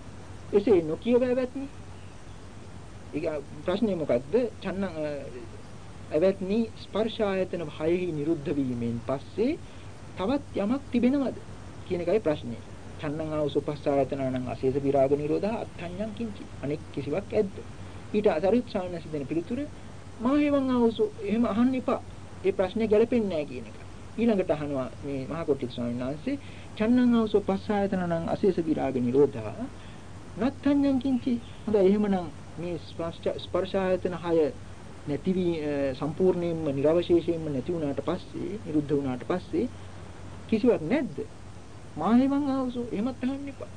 එසේ නොකියව ඇවැත්නි. ඒක ප්‍රශ්නේ මොකද්ද? චන්න ඇවැත්නි ස්පර්ශ ආයතන භයෙහි නිරුද්ධ වීමෙන් පස්සේ තවත් යමක් තිබෙනවද කියන එකයි ප්‍රශ්නේ. චන්නං ආවසුපස්ස ආයතන නම් අශේෂ විරාග නිරෝධා අත්ඤ්ඤං කිංචි. අනෙක් කිසිවක් ඇද්ද? ඊට අසරිත් ස්වාමීන් දෙන පිළිතුර මා හේවන් ආවසු එහෙම අහන්න එපා. ඒ ප්‍රශ්නේ ගැලපෙන්නේ නැහැ කියන එක. ඊළඟට අහනවා මේ මහා කොට්ටිත් ස්වාමීන් වහන්සේ චන්නං ආවසුපස්ස ආයතන නම් අශේෂ විරාග නිරෝධා නත්තඤ්ඤං කිංචි. හොඳයි එහෙමනම් මේ ස්පර්ශ ආයතන 6 නැති වී සම්පූර්ණයෙන්ම නිර්වශේෂයෙන්ම නැති වුණාට පස්සේ නිරුද්ධ වුණාට පස්සේ කිසිවක් නැද්ද? මාහෙවන් ආවසු එහෙමත් අහන්න එපා.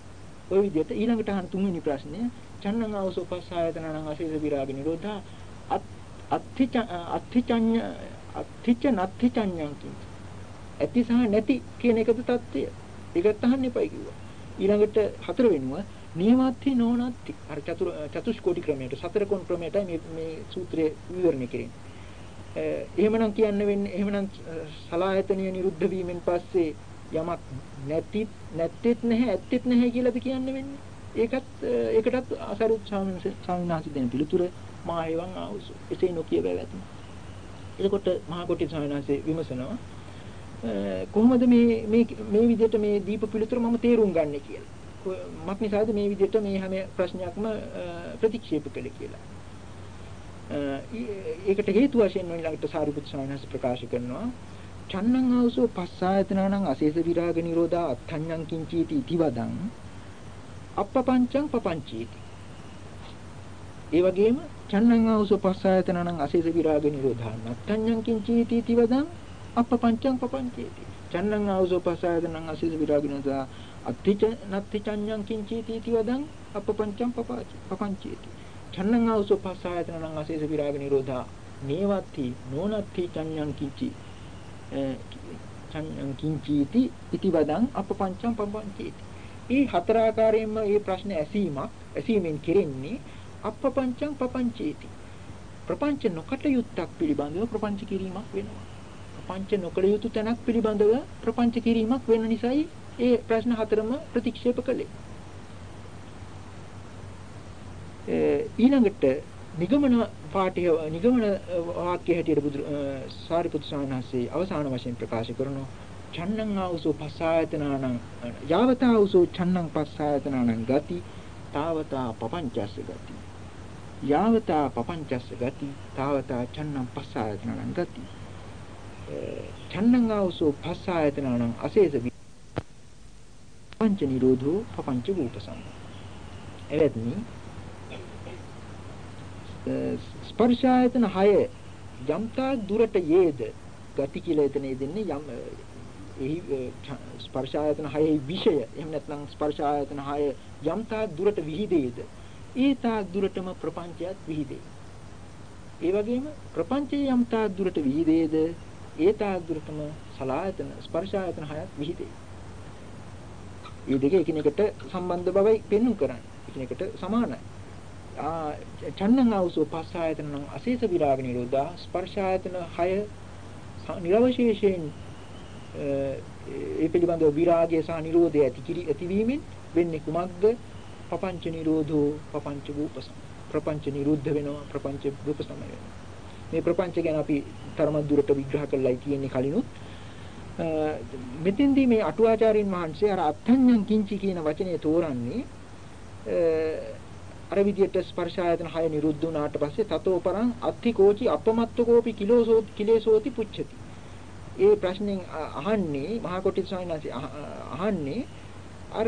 ඔය විදිහට ඊළඟට අහන තුන්වෙනි ප්‍රශ්නය චන්නං ආවසෝ පස්ස ආයතනං අශේෂ විරාග නිරෝධා අත්ථි අත්ථිචඤ්ඤ අත්‍ත්‍ච නත්‍ත්‍චඤ්ඤං කිංච. ඇති සහ නැති කියන එකද தත්ත්වය. ඒකත් අහන්න එපයි කිව්වා. ඊළඟට හතර වෙනුව නියමත්ති නොනත්ති. අර චතුර් චතුෂ්කෝටි ක්‍රමයට සතර කොන් ක්‍රමයට මේ මේ සූත්‍රය විවරණය කරන්නේ. එහෙමනම් කියන්න වෙන්නේ එහෙමනම් සලායතනීය නිරුද්ධ වීමෙන් පස්සේ යමක් නැති නැත්තේත් නැහැ ඇත්තේත් නැහැ කියලාද කියන්න වෙන්නේ. ඒකත් ඒකටත් අසරුත් ස්වාමීන් වහන්සේ දෙන පිළිතුර මා එවන් ආවුසු. එසේ නොකිය බැවැත්ම. එතකොට මහා කොටි ස්වාමීන් වහන්සේ විමසනවා කොහොමද මේ මේ මේ විදිහට මේ දීප පිළිතුර මම තේරුම් ගන්නෙ කියලා. මක් නිසාද මේ විදිහට මේ හැම ප්‍රශ්නයක්ම ප්‍රතික්ෂේප කළේ කියලා. ඒකට හේතු වශයෙන් ඊළඟට සාරිපුත් ස්වාමීන් වහන්සේ ප්‍රකාශ කරනවා චන්නං ආවසෝ පස්සායතනං අශේෂ විරාග නිරෝධා අත්ථඤ්ඤං කිංචීති ඉතිවදං අප්පපංචං පපංචීති ඒ වගේම චන්නං ආවසෝ පස්සායතනං අශේෂ විරාග නිරෝධා අත්ථඤ්ඤං කිංචීති ඉතිවදං අප්පපංචං පපංචීති චන්නං ආවසෝ පස්සායතනං අශේෂ විරාග නිරෝධා අත්ථිච නත්ථිචඤ්ඤං කිංචීති ඉතිවදං අප්පපංචං පපංචීති චන්නං ආවසෝ පස්සායතනං අශේෂ විරාග නිරෝධා නේවත්ති නෝනත්ති චඤ්ඤං කිංචී කිංචීති ඉති වදං අපපංචම් පපංචීති. මේ හතර ආකාරයෙන්ම මේ ප්‍රශ්න ඇසීමක් ඇසීමෙන් කෙරෙන්නේ අපපංචම් පපංචීති. ප්‍රපංච නොකටයුත්තක් පිළිබඳව ප්‍රපංච කිරීමක් වෙනවා. ප්‍රපංච නොකළ යුතු තැනක් පිළිබඳව ප්‍රපංච කිරීමක් වෙන නිසායි ඒ ප්‍රශ්න හතරම ප්‍රතික්ෂේප කළේ. ඊළඟට නිගමන පාඨය නිගමන වාක්‍ය හැටියට බුදු සාරිපුත් සානහසේ අවසාන වශයෙන් ප්‍රකාශ කරනවා. චන්නං ආවසෝ පස්සායතනානං යාවතාවසෝ චන්නං පස්සායතනානං ගති තාවතා පපංචස්ස ගති. යාවතා පපංචස්ස ගති තාවතා චන්නං පස්සායතනානං ගති. චන්නං ආවසෝ පස්සායතනානං අශේෂ පංච නිරෝධෝ පపంచ රූපසම් එවත්නි ස්පර්ශායතන 6 යම්තා දුරට යේද? ගති කියලා එතන දෙන්නේ යම් එහි ස්පර්ශායතන 6 විෂය. එහෙම නැත්නම් ස්පර්ශායතන 6 යම්තා දුරට විහිදේද? ඒ තා දුරටම ප්‍රපංචයත් විහිදේ. ඒ වගේම ප්‍රපංචයේ යම්තා දුරට විහිදේද? ඒ තාග්දුරටම සලායතන ස්පර්ශායතන හයත් විහිදේ. මේ දෙක එකිනෙකට සම්බන්ධ බවයි පෙන්වු කරන්නේ. එකිනෙකට සමානයි. ආ චන්නං ආවසෝ පස්සායතන නම් අශේෂ විරාග නිරෝධා ස්පර්ශායතන හය නිරවශේෂයෙන් ඒ පිළිබඳව විරාගය සහ නිරෝධය ඇති ඇතිවීමෙන් වෙන්නේ කුමක්ද? පපංච නිරෝධෝ පපංච රූපසම. ප්‍රපංච නිරුද්ධ වෙනවා ප්‍රපංච රූපසම වෙනවා. මේ ප්‍රපංච ගැන අපි තරම දුරට විග්‍රහ කළායි කියන්නේ කලිනුත් මෙතෙන්දී මේ අටුවාචාරින් වහන්සේ අර අත්ඤ්ඤං කිංචි කියන වචනේ තෝරන්නේ අර විදියට ස්පර්ශ ආයතන 6 නිරුද්ධ වුණාට පස්සේ තතෝපරං අත්තිකෝචි අපමත්තකෝපි කිලෝසෝත් කිලේසෝති පුච්ඡති. ඒ ප්‍රශ්نين අහන්නේ මහා කොටිත් ස්වාමීන් වහන්සේ අහන්නේ අර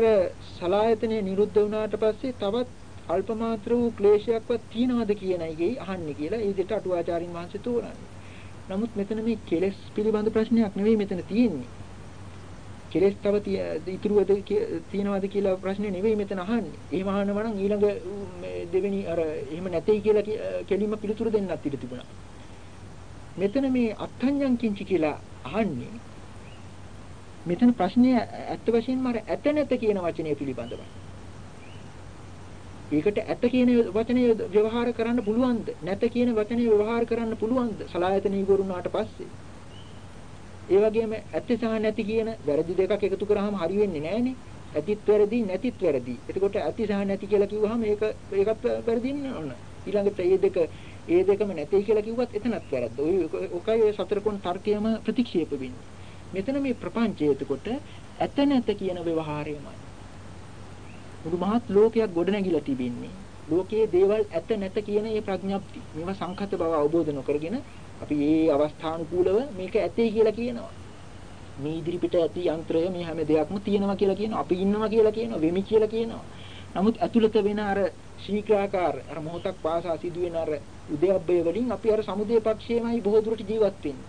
සලායතනේ නිරුද්ධ වුණාට පස්සේ තවත් අල්ප මාත්‍ර වූ ක්ලේශයක්වත් තියනවද කියන එකයි අහන්නේ කියලා ඒ දෙට අටුවාචාරින් වහන්සේ තෝරන්නේ. නමුත් මෙතන මේ කෙලෙස් පිළිබඳ ප්‍රශ්නයක් නෙවෙයි මෙතන තියෙන්නේ. කෙලෙස් තව ඉතුරුවද තියනවද කියලා ප්‍රශ්නේ නෙවෙයි මෙතන අහන්නේ. එහෙම අහනවා නම් ඊළඟ දෙවෙනි අර එහෙම නැtei කියලා කෙලින්ම පිළිතුරු දෙන්නත් ඉඩ තිබුණා. මෙතන මේ අත්ඤ්ඤං කිංචි කියලා අහන්නේ මෙතන ප්‍රශ්නේ ඇත්ත වශයෙන්ම අර ඇත නැත කියන වචනය පිළිබඳවයි. ඒකට ඇත කියන වචනය ව්‍යවහාර කරන්න පුළුවන්ද? නැත කියන වචනය ව්‍යවහාර කරන්න පුළුවන්ද? සලායතන ඉවරුණාට පස්සේ ඒ වගේම ඇත්ත සහ නැති කියන වැරදි දෙකක් එකතු කරාම හරි වෙන්නේ නැහනේ. ඇතිත් වැරදි නැතිත් වැරදි. එතකොට ඇති සහ නැති කියලා කිව්වහම ඒක ඒකත් වැරදින්න ඕන. ඊළඟට මේ දෙක ඒ දෙකම නැtei කියලා කිව්වත් එතනත් වැරද්ද. ඔය ඔකයි ඔය සතර කොන් තර්කයම ප්‍රතික්ෂේප වෙන්නේ. මෙතන මේ ප්‍රපංචය එතකොට ඇත නැත කියන ව්‍යවහාරයමයි. මුළු මහත් ලෝකයක් ගොඩනැගිලා තිබෙන්නේ. ලෝකයේ දේවල් ඇත නැත කියන මේ ප්‍රඥප්ති. මේවා සංකත බව අවබෝධ නොකරගෙන අපි මේ අවස්ථානුකූලව මේක ඇතේ කියලා කියනවා. මේ ඉදිරිපිට ඇති යන්ත්‍රය මේ හැම දෙයක්ම තියෙනවා කියලා කියනවා. අපි ඉන්නවා කියලා කියනවා. වෙමි කියලා කියනවා. නමුත් ඇතුළත වෙන අර ශීක්‍රාකාර අර මොහොතක් පාසා සිදුවෙන අර උදයබ්බය වලින් අපි අර සමුදේ පක්ෂයේමයි බොහෝ දුරට ජීවත් වෙන්නේ.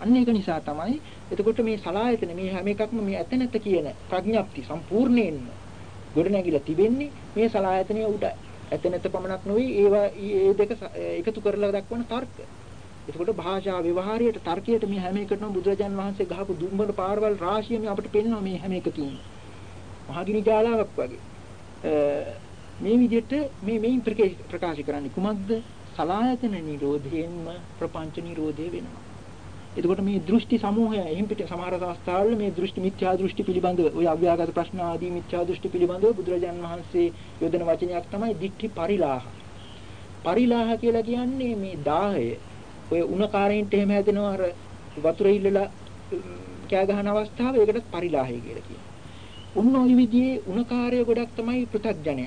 අන්න ඒක නිසා තමයි එතකොට මේ සලායතන මේ හැම එකක්ම මේ ඇත නැත කියන ප්‍රඥප්ති සම්පූර්ණයෙන්ම ගොඩනැගිලා තිබෙන්නේ මේ සලායතනයේ උඩ. ඇත නැත පමණක් නෙවෙයි ඒවා ඒ දෙක එකතු කරලා දක්වන තර්ක. එතකොට භාෂා ව්‍යවහාරයට තර්කයට මේ හැම එකටම බුදුරජාන් වහන්සේ ගහපු දුම්බර පාරවල් රාශිය මේ අපිට පෙන්වනවා මේ හැම එකකින්. මහගිනි ජාලාවක් වගේ. මේ විදිහට මේ මේන් ප්‍රකාශ කරන්නේ කුමක්ද? සලායතන නිරෝධයෙන්ම ප්‍රපංච නිරෝධය වෙනවා. එතකොට මේ දෘෂ්ටි සමූහය එහින් පිට සමහර අවස්ථාවල මේ දෘෂ්ටි මිත්‍යා දෘෂ්ටි පිළිබඳව ඔය අව්‍යාගත ප්‍රශ්න ආදී මිත්‍යා දෘෂ්ටි පිළිබඳව බුදුරජාන් වහන්සේ යොදන වචනයක් තමයි දික්ටි පරිලාහ. පරිලාහ කියලා කියන්නේ මේ දාහය. ඔය උණකාරයින්ට එහෙම හැදෙනවා අර වතුර ඉල්ලලා කෑ ගහන අවස්ථාව ඒකටත් පරිලාහය කියලා කියනවා. උන්න ওই විදිහේ උණකාරය ගොඩක් තමයි පෘථග්ජනය.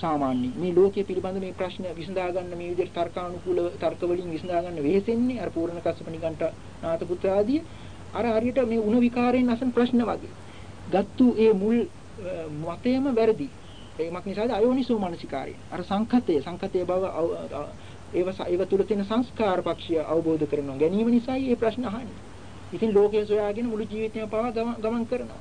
සාමාන්‍ය මේ ලෝකයේ පිළිබඳ මේ ප්‍රශ්න විසඳා ගන්න මේ විදිහට තර්කානුකූල තර්ක වලින් විසඳා ගන්න වෙහෙසෙන්නේ අර පූර්ණ කස්සප නිගණ්ඨ නාථ පුත්‍ර ආදී අර හරියට මේ උණ විකාරයෙන් අසන ප්‍රශ්න වගේ. ගත්තු ඒ මුල් මතයම වැරදි. ඒමක් නිසාද අයෝනිසෝ මනසිකාරය. අර සංකතය සංකතය බව ඒව ඒව තුල තියෙන සංස්කාර පක්ෂය අවබෝධ කරනවා. ගැනීම නිසායි මේ ප්‍රශ්න අහන්නේ. ඉතින් ලෝකයේ සොයාගෙන මුළු ජීවිතේම පවා ගමන් කරනවා.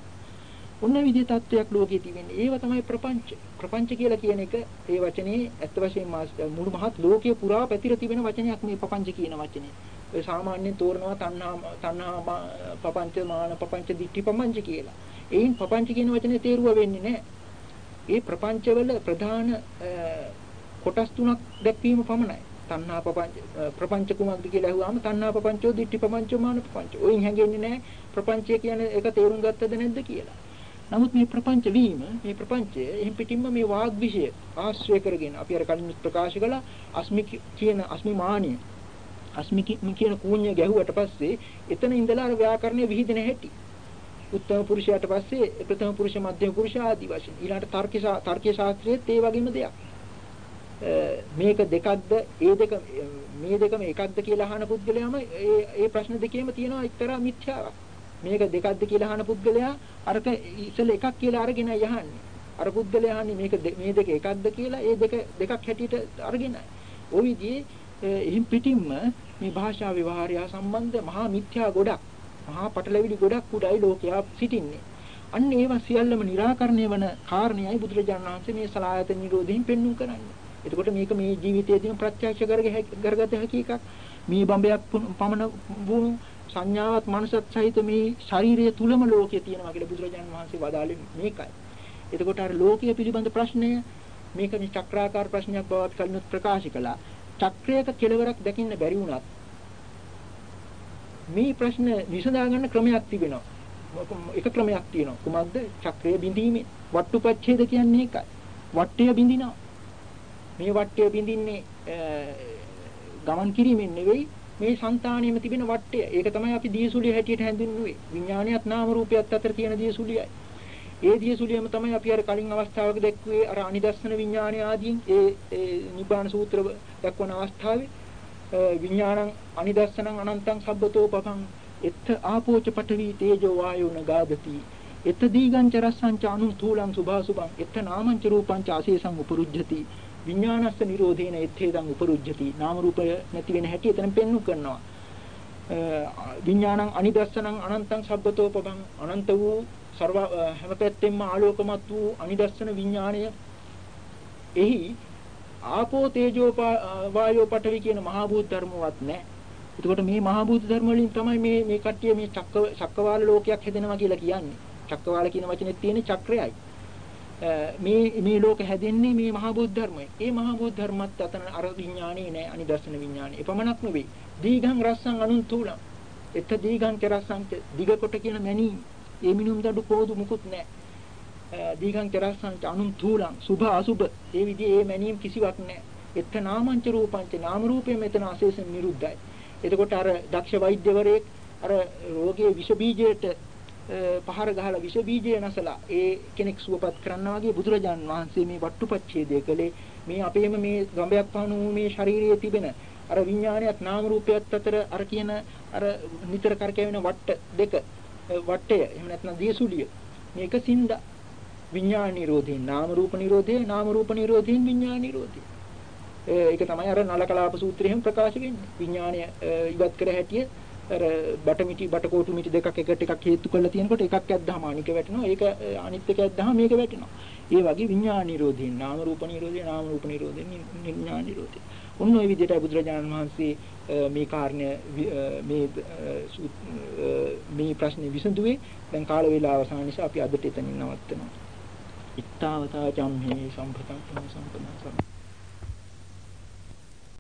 ඔන්න විදිහේ තත්වයක් ලෝකයේ තියෙන්නේ. ඒව තමයි ප්‍රපංච. ප්‍රපංච කියලා කියන එක ඒ වචනේ ඇත්ත වශයෙන්ම මුළු මහත් ලෝකයේ පුරා පැතිර තිබෙන වචනයක් මේ ප්‍රපංච කියන වචනේ. ඒ සාමාන්‍යයෙන් තෝරනවා තණ්හා තණ්හා ප්‍රපංච මාන ප්‍රපංච දිට්ඨි ප්‍රපංච කියලා. එයින් ප්‍රපංච කියන වචනේ තේරුව වෙන්නේ නැහැ. ඒ ප්‍රපංචවල ප්‍රධාන කොටස් තුනක් දැක්වීම පමණයි. තණ්හා ප්‍රපංච ප්‍රපංච කුමක්ද කියලා අහුවාම තණ්හා ප්‍රපංචෝ දිට්ඨි ප්‍රපංචෝ මාන ප්‍රපංචෝ. ඔයින් හැංගෙන්නේ නැහැ ප්‍රපංචය කියන්නේ ඒක තේරුම් ගත්තද නැද්ද කියලා. නමුත් මේ ප්‍රපංච වීම මේ ප්‍රපංචය එහෙන් පිටින්ම මේ වාග් විෂය ආශ්‍රය කරගෙන අපි අර කලින් ප්‍රකාශ කළා අස්මි කියන අස්මිමානිය. අස්මි කියන කූණ්‍ය ගැහුවට පස්සේ එතන ඉඳලා අර ව්‍යාකරණය විහිදෙන හැටි. උත්තම පුරුෂයාට පස්සේ ප්‍රථම පුරුෂ මධ්‍යම පුරුෂ ආදී වශයෙන්. ඊළඟට තර්ක තර්කීය ශාස්ත්‍රයේත් ඒ වගේම දෙයක්. මේක දෙකක්ද ඒ දෙක මේ දෙකම එකක්ද කියලා අහන පුද්ගලයාම ඒ ඒ ප්‍රශ්න දෙකේම තියෙනවා එක්තරා මිත්‍යාවක්. මේක දෙකක්ද කියලා අහන පුද්ගලයා අරක ඉතල එකක් කියලා අරගෙන යහන්නේ. අර පුද්ගලයා අහන්නේ මේක මේ දෙක එකක්ද කියලා ඒ දෙක දෙකක් හැටියට අරගෙනයි. ওই විදිහේ එහෙන් පිටින්ම මේ භාෂා විවහාරය සම්බන්ධ මහා මිත්‍යා ගොඩක් මහා පටලැවිලි ගොඩක් උඩයි ලෝකයා සිටින්නේ. අන්න ඒවා සියල්ලම निराකරණය වන කාරණේයි බුදුරජාණන් වහන්සේ මේ සලායත නිරෝධයෙන් පෙන්වු කරන්නේ. එතකොට මේක මේ ජීවිතයේදීම ප්‍රත්‍යක්ෂ කරගත හැකි එකක්. මේ බඹයක් පමණ වුණු සංඥාවත් මනසත් සහිත මේ ශරීරය තුලම ලෝකයේ තියෙනවා කියලා බුදුරජාණන් වහන්සේ වදාළේ මේකයි. එතකොට අර ලෝකයේ පිළිබඳ ප්‍රශ්නය මේක මේ චක්‍රාකාර ප්‍රශ්නයක් බව අපි කලින් ප්‍රකාශ කළා. චක්‍රයක කෙලවරක් දකින්න බැරි වුණත් මේ ප්‍රශ්න විසඳා ගන්න ක්‍රමයක් තිබෙනවා. එක ක්‍රමයක් තියෙනවා. කුමක්ද? චක්‍රය බිඳීමේ වට්ටුපච්ඡේද කියන්නේ ඒකයි. වට්ටය බිඳිනවා. මේ වට්ටය බිඳින්නේ ගමන් කිරීමෙන් නෙවෙයි මේ సంతාණයෙම තිබෙන වටය. ඒක තමයි අපි දියසුලිය හැටියට හැඳින්වුවේ. විඥානියත් නාම රූපයත් අතර තියෙන දියසුලියයි. ඒ දියසුලියම තමයි අපි අර කලින් අවස්ථාවක දැක්ුවේ අර අනිදස්සන විඥානය ආදීන් ඒ ඒ නිබ්බාන සූත්‍ර දක්වන අවස්ථාවේ විඥානං අනිදස්සනං අනන්තං සබ්බතෝ පපං එත්ත ආපෝච පඨවි තේජෝ වායෝ නගාදති එත දීගංච රස්සංච අනුතූලං සුභාසුභං එත්ත නාමංච රූපංච ආශේසං උපරුජ්ජති විඥානස්ස නිරෝධේන එත්තේදං උපරුජ්ජති නාම රූපය නැති වෙන හැටි එතන පෙන්වු කරනවා විඥානං අනිදස්සනං අනන්තං සබ්බතෝ පබං අනන්ත වූ සර්ව හැම පැත්තෙම ආලෝකමත් වූ අනිදස්සන විඥාණය එහි ආපෝ තේජෝ වායෝ පඨවි කියන මහා භූත ධර්මවත් නැහැ. එතකොට මේ මහා භූත ධර්ම වලින් තමයි මේ මේ කට්ටිය මේ චක්ක චක්කවාල ලෝකයක් හැදෙනවා කියලා කියන්නේ. චක්කවාල කියන වචනේ තියෙන චක්‍රයයි. මේ මේ ලෝක හැදෙන්නේ මේ මහා බුද්ධ ධර්මයි. ඒ මහා බුද්ධ ධර්මත් අතන අර විඥානේ නෑ අනිදර්ශන විඥානේ. එපමණක් නෙවෙයි. දීඝං රස්සං අනුන්තුලං. එත දීඝං චරස්සං දිග කොට කියන මැනී. ඒ මිනුම් දඩු පොදු මුකුත් නෑ. දීඝං චරස්සං අනුන්තුලං. සුභ අසුභ. ඒ විදිහේ ඒ මැනීම් කිසිවක් නෑ. එත නාමංච රූපංච නාම රූපය මෙතන අශේෂ නිරුද්ධයි. එතකොට අර දක්ෂ වෛද්‍යවරයෙක් අර රෝගයේ විෂ බීජයට පහර ගහලා විෂ බීජය නැසලා ඒ කෙනෙක් සුවපත් කරනවා වගේ බුදුරජාන් වහන්සේ මේ වට්ටුපච්ඡේදය කළේ. මේ අපේම මේ ගඹයක් පහණු මේ ශරීරයේ තිබෙන අර විඥානයත් නාම රූපයත් අතර අර කියන අර නිතර කරකැවෙන වට්ට දෙක වට්ටය එහෙම නැත්නම් දියසුලිය. මේක සින්ද. විඥාන නිරෝධයෙන් නාම රූප නිරෝධයෙන් නාම රූප නිරෝධයෙන් විඥාන නිරෝධය. ඒක තමයි අර නලකලාප සූත්‍රයෙන් ප්‍රකාශ වෙන්නේ. විඥානය ඉවත් කර හැටිය අර බට මිටි බට කෝටු මිටි දෙකක් එකට එකක් හේතු කරලා තියෙනකොට එකක් ඇද්දාම අනික වැටෙනවා. ඒක අනිත් එක ඇද්දාම මේක වැටෙනවා. ඒ වගේ විඥාන නිරෝධයෙන් නාම රූප නිරෝධයෙන් නාම රූප නිරෝධයෙන් විඥාන නිරෝධය. ඔන්න ඔය විදිහට බුදුරජාණන් වහන්සේ මේ කාරණය මේ මේ ප්‍රශ්නේ විසඳුවේ දැන් කාල වේලාව අවසන් නිසා අපි අදට එතනින් නවත්තනවා. ittavata jamme sampatang sampana